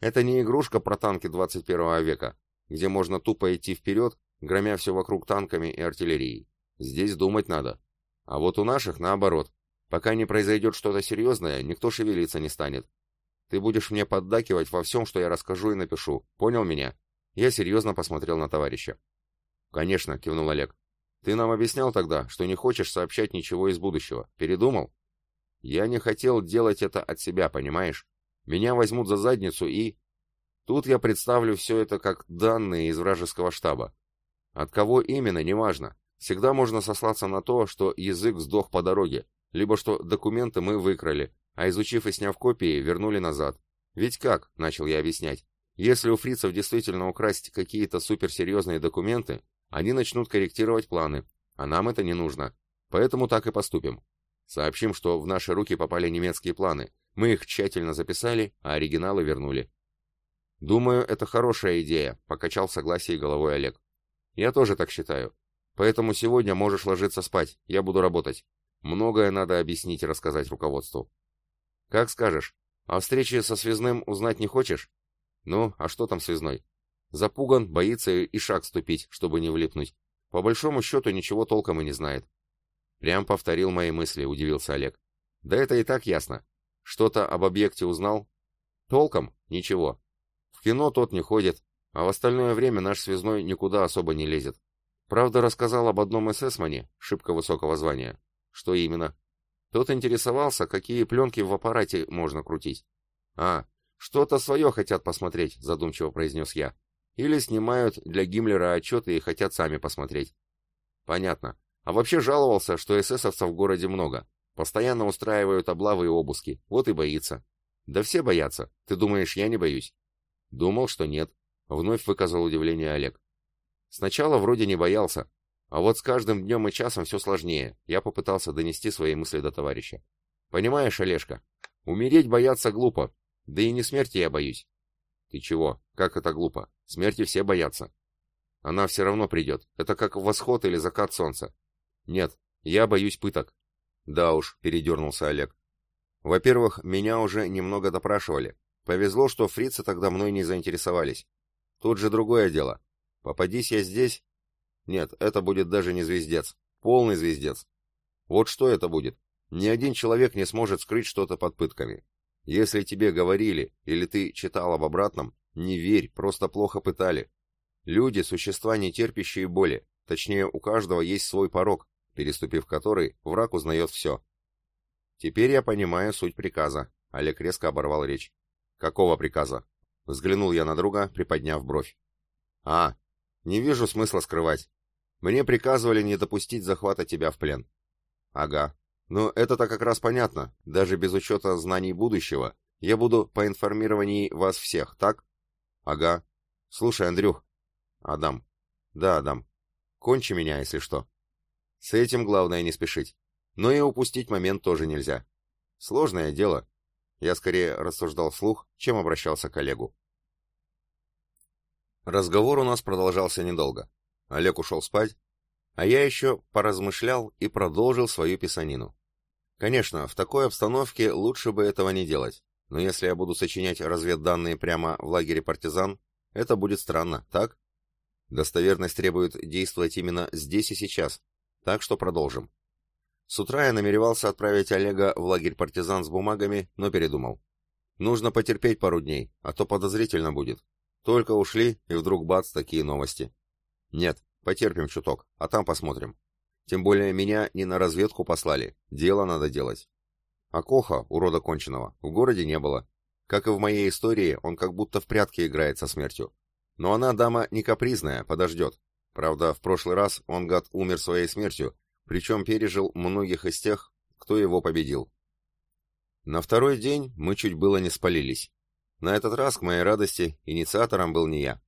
Это не игрушка про танки 21 века, где можно тупо идти вперед, громя все вокруг танками и артиллерией. Здесь думать надо. А вот у наших наоборот. Пока не произойдет что-то серьезное, никто шевелиться не станет. Ты будешь мне поддакивать во всем, что я расскажу и напишу. Понял меня?» Я серьезно посмотрел на товарища. «Конечно», — кивнул Олег. «Ты нам объяснял тогда, что не хочешь сообщать ничего из будущего. Передумал?» «Я не хотел делать это от себя, понимаешь? Меня возьмут за задницу и...» Тут я представлю все это как данные из вражеского штаба. От кого именно, неважно. Всегда можно сослаться на то, что язык сдох по дороге, либо что документы мы выкрали, а изучив и сняв копии, вернули назад. Ведь как, начал я объяснять, если у фрицев действительно украсть какие-то суперсерьезные документы, они начнут корректировать планы, а нам это не нужно. Поэтому так и поступим. Сообщим, что в наши руки попали немецкие планы. Мы их тщательно записали, а оригиналы вернули. Думаю, это хорошая идея, покачал в согласии головой Олег. Я тоже так считаю. Поэтому сегодня можешь ложиться спать, я буду работать. Многое надо объяснить и рассказать руководству. Как скажешь. А встречи со связным узнать не хочешь? Ну, а что там связной? Запуган, боится и шаг ступить, чтобы не влипнуть. По большому счету ничего толком и не знает. Прям повторил мои мысли, удивился Олег. Да это и так ясно. Что-то об объекте узнал? Толком? Ничего. В кино тот не ходит, а в остальное время наш связной никуда особо не лезет. Правда, рассказал об одном эсэсмане, шибко высокого звания. Что именно? Тот интересовался, какие пленки в аппарате можно крутить. А, что-то свое хотят посмотреть, задумчиво произнес я. Или снимают для Гиммлера отчеты и хотят сами посмотреть. Понятно. А вообще жаловался, что эсэсовцев в городе много. Постоянно устраивают облавы и обыски. Вот и боится. Да все боятся. Ты думаешь, я не боюсь? Думал, что нет. Вновь выказал удивление Олег. Сначала вроде не боялся, а вот с каждым днем и часом все сложнее. Я попытался донести свои мысли до товарища. Понимаешь, Олежка, умереть бояться глупо. Да и не смерти я боюсь. Ты чего? Как это глупо? Смерти все боятся. Она все равно придет. Это как восход или закат солнца. Нет, я боюсь пыток. Да уж, передернулся Олег. Во-первых, меня уже немного допрашивали. Повезло, что фрицы тогда мной не заинтересовались. Тут же другое дело. Попадись я здесь... Нет, это будет даже не звездец. Полный звездец. Вот что это будет? Ни один человек не сможет скрыть что-то под пытками. Если тебе говорили, или ты читал об обратном, не верь, просто плохо пытали. Люди – существа, не терпящие боли. Точнее, у каждого есть свой порог, переступив который, враг узнает все. Теперь я понимаю суть приказа. Олег резко оборвал речь. Какого приказа? Взглянул я на друга, приподняв бровь. А, не вижу смысла скрывать. Мне приказывали не допустить захвата тебя в плен. Ага. Ну, это-то как раз понятно. Даже без учета знаний будущего, я буду по информированию вас всех, так? Ага. Слушай, Андрюх. Адам. Да, Адам. Кончи меня, если что. С этим главное не спешить. Но и упустить момент тоже нельзя. Сложное дело. Я скорее рассуждал вслух, чем обращался к коллегу. Разговор у нас продолжался недолго. Олег ушел спать, а я еще поразмышлял и продолжил свою писанину. Конечно, в такой обстановке лучше бы этого не делать, но если я буду сочинять разведданные прямо в лагере партизан, это будет странно, так? Достоверность требует действовать именно здесь и сейчас, так что продолжим. С утра я намеревался отправить Олега в лагерь партизан с бумагами, но передумал. Нужно потерпеть пару дней, а то подозрительно будет. Только ушли, и вдруг бац, такие новости. Нет, потерпим чуток, а там посмотрим. Тем более меня не на разведку послали, дело надо делать. А Коха, урода конченого, в городе не было. Как и в моей истории, он как будто в прятки играет со смертью. Но она дама не капризная, подождет. Правда, в прошлый раз он, гад, умер своей смертью, причем пережил многих из тех, кто его победил. На второй день мы чуть было не спалились. На этот раз, к моей радости, инициатором был не я.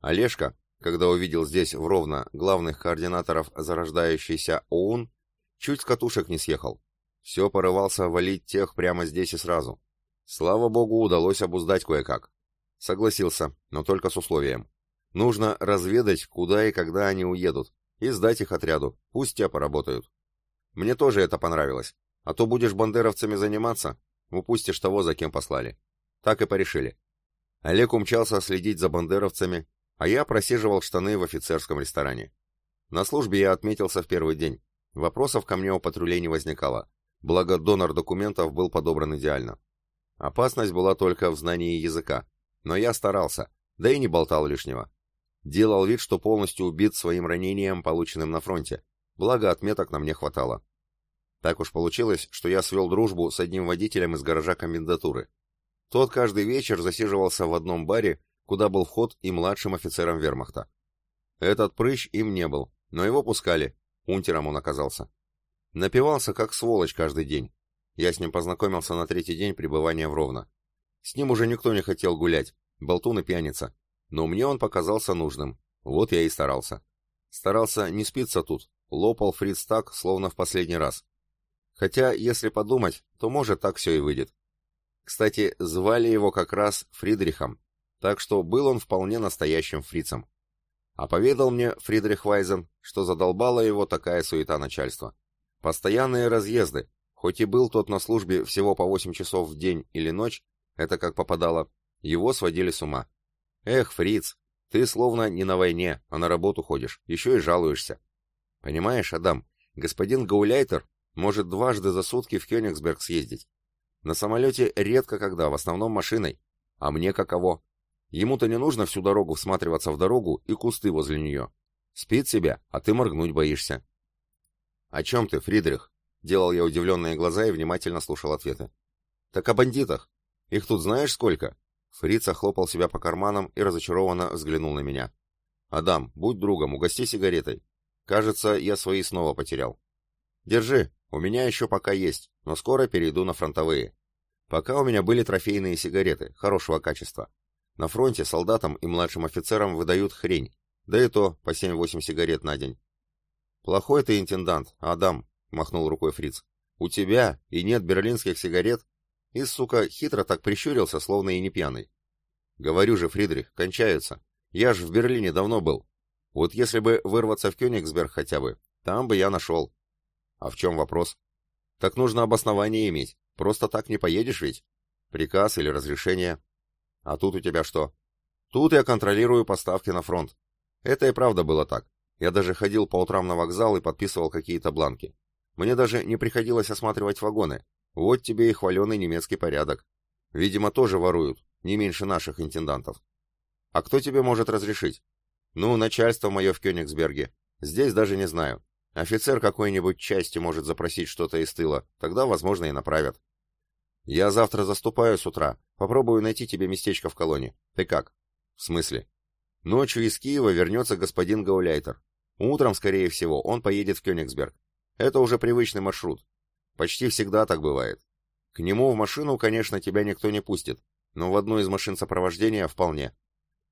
Олежка, когда увидел здесь в Ровно главных координаторов зарождающейся ОУН, чуть с катушек не съехал. Все порывался валить тех прямо здесь и сразу. Слава богу, удалось обуздать кое-как. Согласился, но только с условием. Нужно разведать, куда и когда они уедут, и сдать их отряду, пусть те поработают. Мне тоже это понравилось. А то будешь бандеровцами заниматься, упустишь того, за кем послали. Так и порешили. Олег умчался следить за бандеровцами, а я просиживал штаны в офицерском ресторане. На службе я отметился в первый день. Вопросов ко мне о патруле не возникало, благо донор документов был подобран идеально. Опасность была только в знании языка, но я старался, да и не болтал лишнего. Делал вид, что полностью убит своим ранением, полученным на фронте, благо отметок на мне хватало. Так уж получилось, что я свел дружбу с одним водителем из гаража комендатуры. Тот каждый вечер засиживался в одном баре куда был вход и младшим офицером вермахта. Этот прыщ им не был, но его пускали, унтером он оказался. Напивался как сволочь каждый день. Я с ним познакомился на третий день пребывания в Ровно. С ним уже никто не хотел гулять, болтун и пьяница. Но мне он показался нужным, вот я и старался. Старался не спиться тут, лопал фриц так, словно в последний раз. Хотя, если подумать, то может так все и выйдет. Кстати, звали его как раз Фридрихом, так что был он вполне настоящим фрицем. А поведал мне Фридрих Вайзен, что задолбала его такая суета начальства. Постоянные разъезды, хоть и был тот на службе всего по 8 часов в день или ночь, это как попадало, его сводили с ума. Эх, фриц, ты словно не на войне, а на работу ходишь, еще и жалуешься. Понимаешь, Адам, господин Гауляйтер может дважды за сутки в Кёнигсберг съездить. На самолете редко когда, в основном машиной. А мне каково? Ему-то не нужно всю дорогу всматриваться в дорогу и кусты возле нее. Спит себя, а ты моргнуть боишься. «О чем ты, Фридрих?» Делал я удивленные глаза и внимательно слушал ответы. «Так о бандитах. Их тут знаешь сколько?» Фриц охлопал себя по карманам и разочарованно взглянул на меня. «Адам, будь другом, угости сигаретой. Кажется, я свои снова потерял. Держи, у меня еще пока есть, но скоро перейду на фронтовые. Пока у меня были трофейные сигареты, хорошего качества. На фронте солдатам и младшим офицерам выдают хрень, да и то по 7-8 сигарет на день. «Плохой ты интендант, Адам», — махнул рукой фриц. «У тебя и нет берлинских сигарет? И, сука, хитро так прищурился, словно и не пьяный. Говорю же, Фридрих, кончаются. Я ж в Берлине давно был. Вот если бы вырваться в Кёнигсберг хотя бы, там бы я нашел. А в чем вопрос? Так нужно обоснование иметь. Просто так не поедешь ведь? Приказ или разрешение. А тут у тебя что? Тут я контролирую поставки на фронт. Это и правда было так. Я даже ходил по утрам на вокзал и подписывал какие-то бланки. Мне даже не приходилось осматривать вагоны. Вот тебе и хваленый немецкий порядок. Видимо, тоже воруют, не меньше наших интендантов. А кто тебе может разрешить? Ну, начальство мое в Кёнигсберге. Здесь даже не знаю. Офицер какой-нибудь части может запросить что-то из тыла, тогда, возможно, и направят. Я завтра заступаю с утра. Попробую найти тебе местечко в колонии. Ты как? В смысле? Ночью из Киева вернется господин Гауляйтер. Утром, скорее всего, он поедет в Кёнигсберг. Это уже привычный маршрут. Почти всегда так бывает. К нему в машину, конечно, тебя никто не пустит, но в одну из машин сопровождения вполне.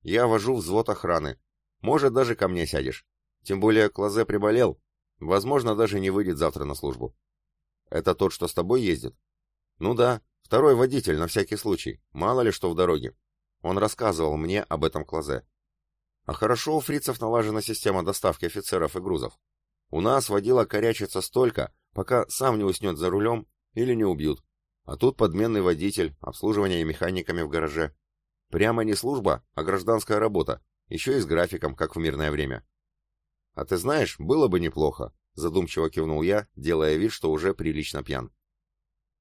Я вожу взвод охраны. Может, даже ко мне сядешь. Тем более Клазе приболел. Возможно, даже не выйдет завтра на службу. Это тот, что с тобой ездит? Ну да, второй водитель, на всякий случай. Мало ли что в дороге. Он рассказывал мне об этом Клазе. А хорошо у фрицев налажена система доставки офицеров и грузов. У нас водила корячится столько, пока сам не уснет за рулем или не убьют. А тут подменный водитель, обслуживание механиками в гараже. Прямо не служба, а гражданская работа, еще и с графиком, как в мирное время. А ты знаешь, было бы неплохо, задумчиво кивнул я, делая вид, что уже прилично пьян.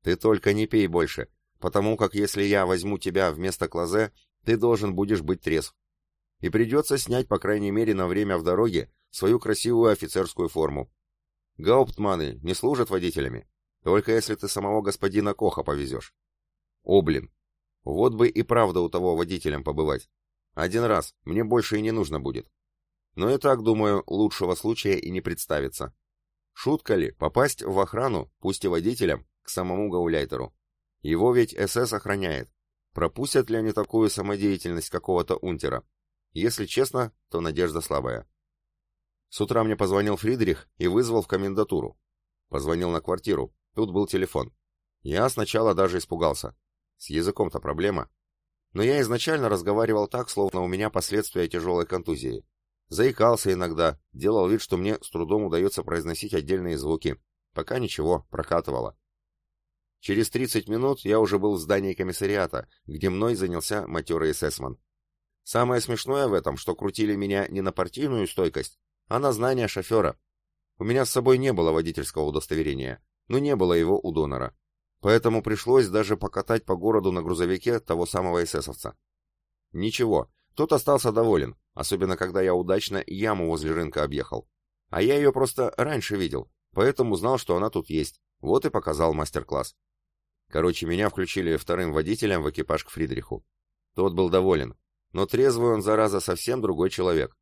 Ты только не пей больше, потому как если я возьму тебя вместо Клазе, ты должен будешь быть трезв. И придется снять, по крайней мере, на время в дороге свою красивую офицерскую форму. Гауптманы не служат водителями, только если ты самого господина Коха повезешь. О, блин. Вот бы и правда у того водителем побывать. Один раз, мне больше и не нужно будет. Но и так, думаю, лучшего случая и не представится. Шутка ли, попасть в охрану, пусть и водителем, к самому Гауляйтеру? Его ведь СС охраняет. Пропустят ли они такую самодеятельность какого-то унтера? Если честно, то надежда слабая. С утра мне позвонил Фридрих и вызвал в комендатуру. Позвонил на квартиру. Тут был телефон. Я сначала даже испугался. С языком-то проблема. Но я изначально разговаривал так, словно у меня последствия тяжелой контузии. Заикался иногда, делал вид, что мне с трудом удается произносить отдельные звуки. Пока ничего, прокатывало. Через 30 минут я уже был в здании комиссариата, где мной занялся матерый эсэсман. Самое смешное в этом, что крутили меня не на партийную стойкость, а на знание шофера. У меня с собой не было водительского удостоверения, но не было его у донора. Поэтому пришлось даже покатать по городу на грузовике того самого эсэсовца. Ничего, тот остался доволен, особенно когда я удачно яму возле рынка объехал. А я ее просто раньше видел, поэтому знал, что она тут есть. Вот и показал мастер-класс. Короче, меня включили вторым водителем в экипаж к Фридриху. Тот был доволен, но трезвый он, зараза, совсем другой человек.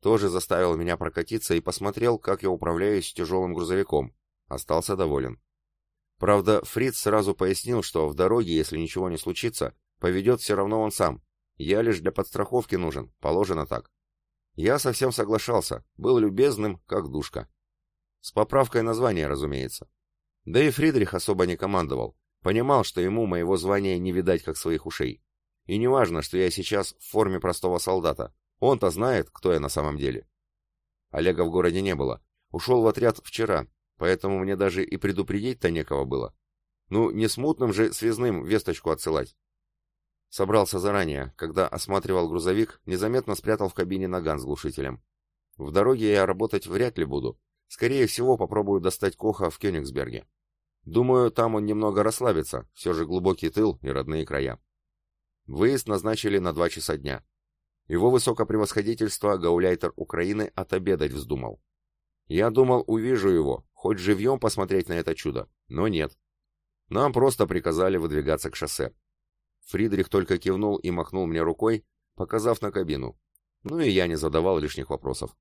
Тоже заставил меня прокатиться и посмотрел, как я управляюсь тяжелым грузовиком. Остался доволен. Правда, Фриц сразу пояснил, что в дороге, если ничего не случится, поведет все равно он сам. Я лишь для подстраховки нужен, положено так. Я совсем соглашался, был любезным, как душка. С поправкой названия, разумеется. Да и Фридрих особо не командовал. Понимал, что ему моего звания не видать, как своих ушей. И не важно, что я сейчас в форме простого солдата. Он-то знает, кто я на самом деле. Олега в городе не было. Ушел в отряд вчера, поэтому мне даже и предупредить-то некого было. Ну, не смутным же связным весточку отсылать. Собрался заранее, когда осматривал грузовик, незаметно спрятал в кабине наган с глушителем. В дороге я работать вряд ли буду. Скорее всего, попробую достать Коха в Кёнигсберге. Думаю, там он немного расслабится, все же глубокий тыл и родные края. Выезд назначили на два часа дня. Его высокопревосходительство гауляйтер Украины отобедать вздумал. Я думал, увижу его, хоть живьем посмотреть на это чудо, но нет. Нам просто приказали выдвигаться к шоссе. Фридрих только кивнул и махнул мне рукой, показав на кабину. Ну и я не задавал лишних вопросов.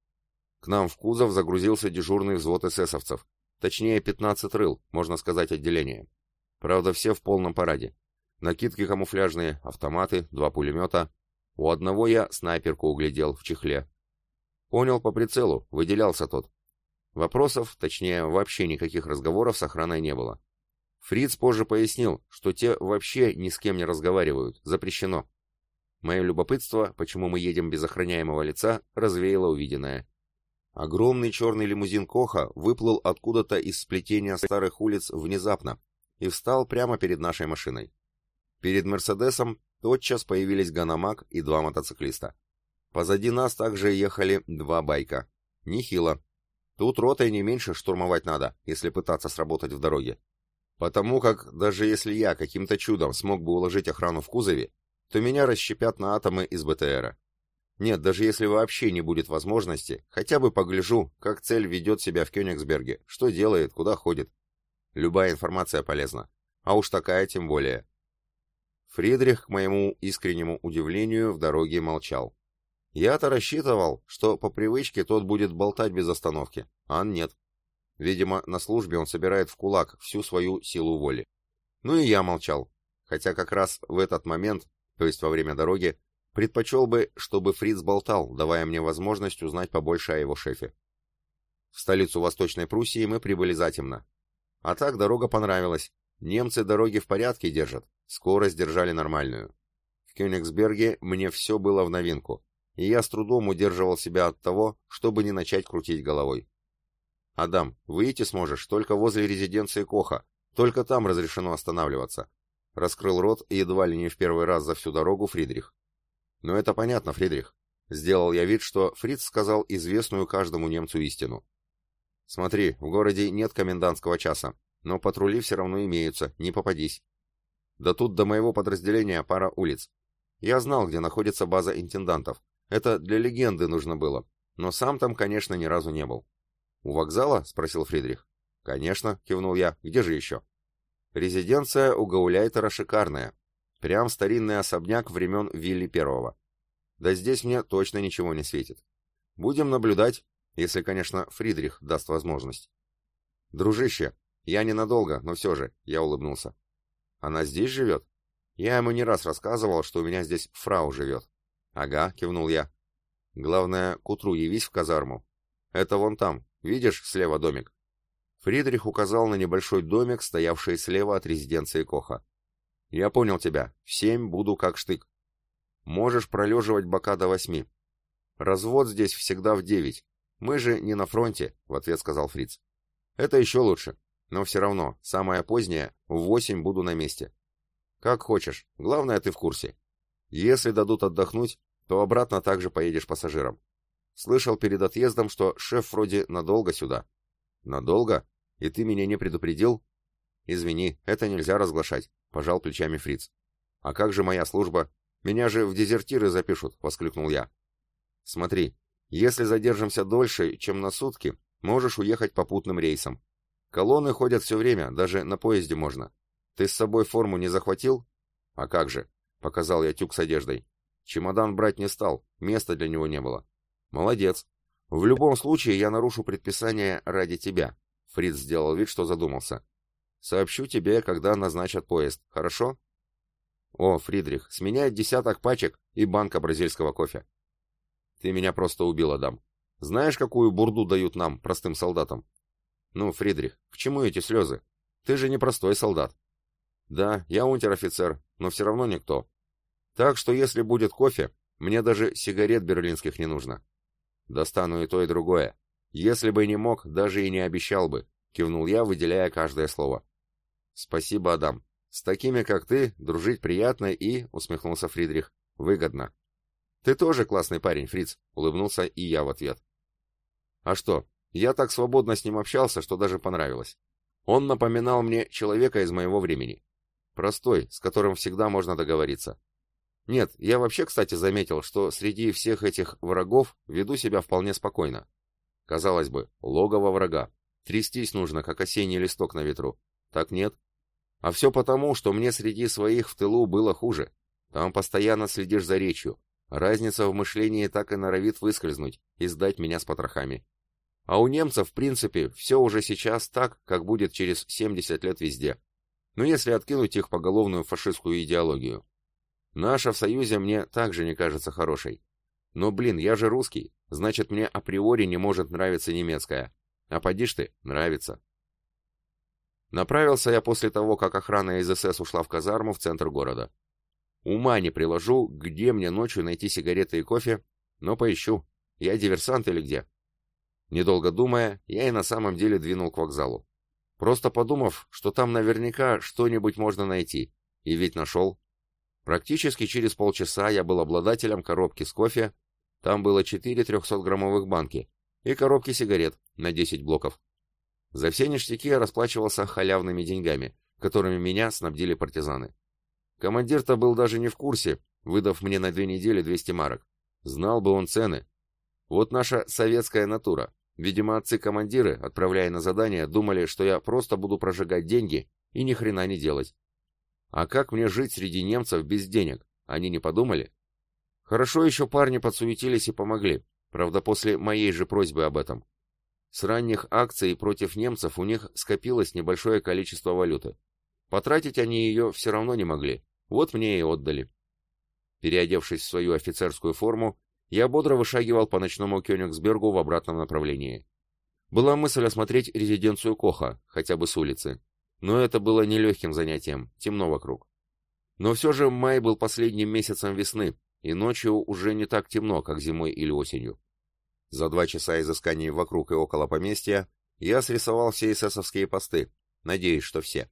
К нам в кузов загрузился дежурный взвод эсэсовцев. Точнее, 15 рыл, можно сказать, отделение. Правда, все в полном параде. Накидки камуфляжные, автоматы, два пулемета, у одного я снайперку углядел в чехле. Понял по прицелу, выделялся тот. Вопросов, точнее, вообще никаких разговоров с охраной не было. Фриц позже пояснил, что те вообще ни с кем не разговаривают, запрещено. Мое любопытство, почему мы едем без охраняемого лица, развеяло увиденное. Огромный черный лимузин Коха выплыл откуда-то из сплетения старых улиц внезапно и встал прямо перед нашей машиной. Перед «Мерседесом» тотчас появились Ганамак и два мотоциклиста. Позади нас также ехали два байка. Нехило. Тут ротой не меньше штурмовать надо, если пытаться сработать в дороге. Потому как, даже если я каким-то чудом смог бы уложить охрану в кузове, то меня расщепят на атомы из БТРа. Нет, даже если вообще не будет возможности, хотя бы погляжу, как цель ведет себя в Кёнигсберге, что делает, куда ходит. Любая информация полезна. А уж такая тем более. Фридрих, к моему искреннему удивлению, в дороге молчал. Я-то рассчитывал, что по привычке тот будет болтать без остановки, а нет. Видимо, на службе он собирает в кулак всю свою силу воли. Ну и я молчал, хотя как раз в этот момент, то есть во время дороги, Предпочел бы, чтобы Фриц болтал, давая мне возможность узнать побольше о его шефе. В столицу Восточной Пруссии мы прибыли затемно. А так дорога понравилась. Немцы дороги в порядке держат, скорость держали нормальную. В Кёнигсберге мне все было в новинку, и я с трудом удерживал себя от того, чтобы не начать крутить головой. «Адам, выйти сможешь только возле резиденции Коха, только там разрешено останавливаться», раскрыл рот едва ли не в первый раз за всю дорогу Фридрих. Но это понятно, Фридрих. Сделал я вид, что Фриц сказал известную каждому немцу истину. Смотри, в городе нет комендантского часа, но патрули все равно имеются, не попадись. Да тут до моего подразделения пара улиц. Я знал, где находится база интендантов. Это для легенды нужно было, но сам там, конечно, ни разу не был. «У вокзала?» — спросил Фридрих. «Конечно», — кивнул я. «Где же еще?» «Резиденция у Гауляйтера шикарная. Прям старинный особняк времен Вилли Первого. Да здесь мне точно ничего не светит. Будем наблюдать, если, конечно, Фридрих даст возможность. Дружище, я ненадолго, но все же, я улыбнулся. Она здесь живет? Я ему не раз рассказывал, что у меня здесь фрау живет. Ага, кивнул я. Главное, к утру явись в казарму. Это вон там, видишь, слева домик. Фридрих указал на небольшой домик, стоявший слева от резиденции Коха. «Я понял тебя. В семь буду как штык. Можешь пролеживать бока до восьми. Развод здесь всегда в девять. Мы же не на фронте», — в ответ сказал Фриц. «Это еще лучше. Но все равно, самое позднее, в восемь буду на месте. Как хочешь. Главное, ты в курсе. Если дадут отдохнуть, то обратно также поедешь пассажиром. Слышал перед отъездом, что шеф вроде надолго сюда. Надолго? И ты меня не предупредил? Извини, это нельзя разглашать. — пожал плечами фриц. «А как же моя служба? Меня же в дезертиры запишут!» — воскликнул я. «Смотри, если задержимся дольше, чем на сутки, можешь уехать попутным рейсом. Колонны ходят все время, даже на поезде можно. Ты с собой форму не захватил?» «А как же?» — показал я тюк с одеждой. «Чемодан брать не стал, места для него не было». «Молодец. В любом случае я нарушу предписание ради тебя», — Фриц сделал вид, что задумался. Сообщу тебе, когда назначат поезд, хорошо? О, Фридрих, с меня десяток пачек и банка бразильского кофе. Ты меня просто убил, Адам. Знаешь, какую бурду дают нам, простым солдатам? Ну, Фридрих, к чему эти слезы? Ты же не простой солдат. Да, я унтер-офицер, но все равно никто. Так что если будет кофе, мне даже сигарет берлинских не нужно. Достану и то, и другое. Если бы не мог, даже и не обещал бы, кивнул я, выделяя каждое слово. «Спасибо, Адам. С такими, как ты, дружить приятно и, — усмехнулся Фридрих, — выгодно». «Ты тоже классный парень, Фриц», — улыбнулся и я в ответ. «А что, я так свободно с ним общался, что даже понравилось. Он напоминал мне человека из моего времени. Простой, с которым всегда можно договориться. Нет, я вообще, кстати, заметил, что среди всех этих врагов веду себя вполне спокойно. Казалось бы, логово врага. Трястись нужно, как осенний листок на ветру. Так нет. А все потому, что мне среди своих в тылу было хуже. Там постоянно следишь за речью. Разница в мышлении так и норовит выскользнуть и сдать меня с потрохами. А у немцев, в принципе, все уже сейчас так, как будет через 70 лет везде. Но если откинуть их поголовную фашистскую идеологию. Наша в Союзе мне также не кажется хорошей. Но, блин, я же русский, значит, мне априори не может нравиться немецкая. А поди ты, нравится. Направился я после того, как охрана из СС ушла в казарму в центр города. Ума не приложу, где мне ночью найти сигареты и кофе, но поищу. Я диверсант или где? Недолго думая, я и на самом деле двинул к вокзалу. Просто подумав, что там наверняка что-нибудь можно найти. И ведь нашел. Практически через полчаса я был обладателем коробки с кофе, там было 4 300-граммовых банки, и коробки сигарет на 10 блоков. За все ништяки я расплачивался халявными деньгами, которыми меня снабдили партизаны. Командир-то был даже не в курсе, выдав мне на две недели 200 марок. Знал бы он цены. Вот наша советская натура. Видимо, отцы-командиры, отправляя на задание, думали, что я просто буду прожигать деньги и ни хрена не делать. А как мне жить среди немцев без денег? Они не подумали? Хорошо еще парни подсуетились и помогли. Правда, после моей же просьбы об этом. С ранних акций против немцев у них скопилось небольшое количество валюты. Потратить они ее все равно не могли. Вот мне и отдали. Переодевшись в свою офицерскую форму, я бодро вышагивал по ночному Кёнигсбергу в обратном направлении. Была мысль осмотреть резиденцию Коха, хотя бы с улицы. Но это было нелегким занятием, темно вокруг. Но все же май был последним месяцем весны, и ночью уже не так темно, как зимой или осенью. За два часа изысканий вокруг и около поместья я срисовал все эсэсовские посты, надеясь, что все.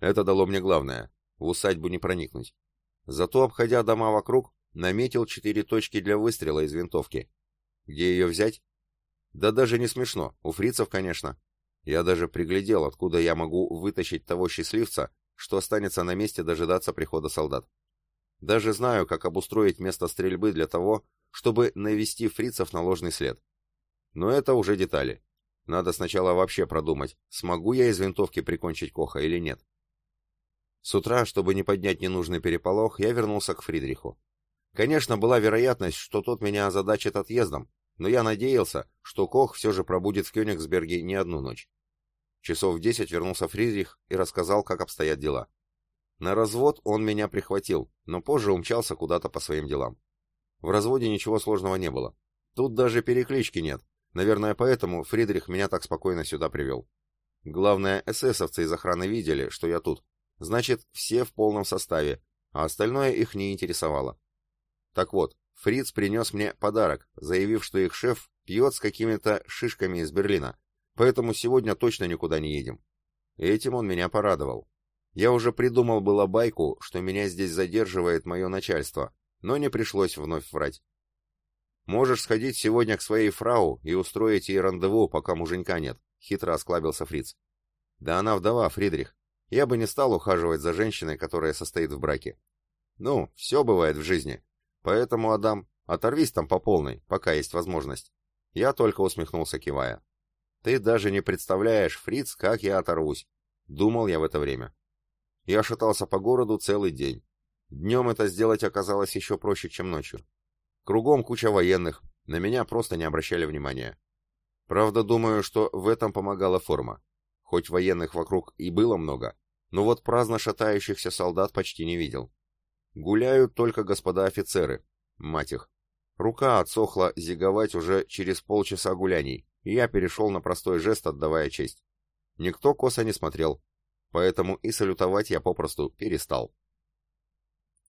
Это дало мне главное — в усадьбу не проникнуть. Зато, обходя дома вокруг, Наметил четыре точки для выстрела из винтовки. Где ее взять? Да даже не смешно. У фрицев, конечно. Я даже приглядел, откуда я могу вытащить того счастливца, что останется на месте дожидаться прихода солдат. Даже знаю, как обустроить место стрельбы для того, чтобы навести фрицев на ложный след. Но это уже детали. Надо сначала вообще продумать, смогу я из винтовки прикончить Коха или нет. С утра, чтобы не поднять ненужный переполох, я вернулся к Фридриху. Конечно, была вероятность, что тот меня озадачит отъездом, но я надеялся, что Кох все же пробудет в Кёнигсберге не одну ночь. Часов в десять вернулся Фридрих и рассказал, как обстоят дела. На развод он меня прихватил, но позже умчался куда-то по своим делам. В разводе ничего сложного не было. Тут даже переклички нет. Наверное, поэтому Фридрих меня так спокойно сюда привел. Главное, эсэсовцы из охраны видели, что я тут. Значит, все в полном составе, а остальное их не интересовало. Так вот, Фриц принес мне подарок, заявив, что их шеф пьет с какими-то шишками из Берлина, поэтому сегодня точно никуда не едем. Этим он меня порадовал. Я уже придумал было байку, что меня здесь задерживает мое начальство, но не пришлось вновь врать. «Можешь сходить сегодня к своей фрау и устроить ей рандеву, пока муженька нет», — хитро осклабился Фриц. «Да она вдова, Фридрих. Я бы не стал ухаживать за женщиной, которая состоит в браке. Ну, все бывает в жизни. Поэтому, Адам, оторвись там по полной, пока есть возможность. Я только усмехнулся, кивая. Ты даже не представляешь, Фриц, как я оторвусь. Думал я в это время. Я шатался по городу целый день. Днем это сделать оказалось еще проще, чем ночью. Кругом куча военных, на меня просто не обращали внимания. Правда, думаю, что в этом помогала форма. Хоть военных вокруг и было много, но вот праздно шатающихся солдат почти не видел. Гуляют только господа офицеры. Мать их. Рука отсохла зиговать уже через полчаса гуляний, и я перешел на простой жест, отдавая честь. Никто косо не смотрел, поэтому и салютовать я попросту перестал.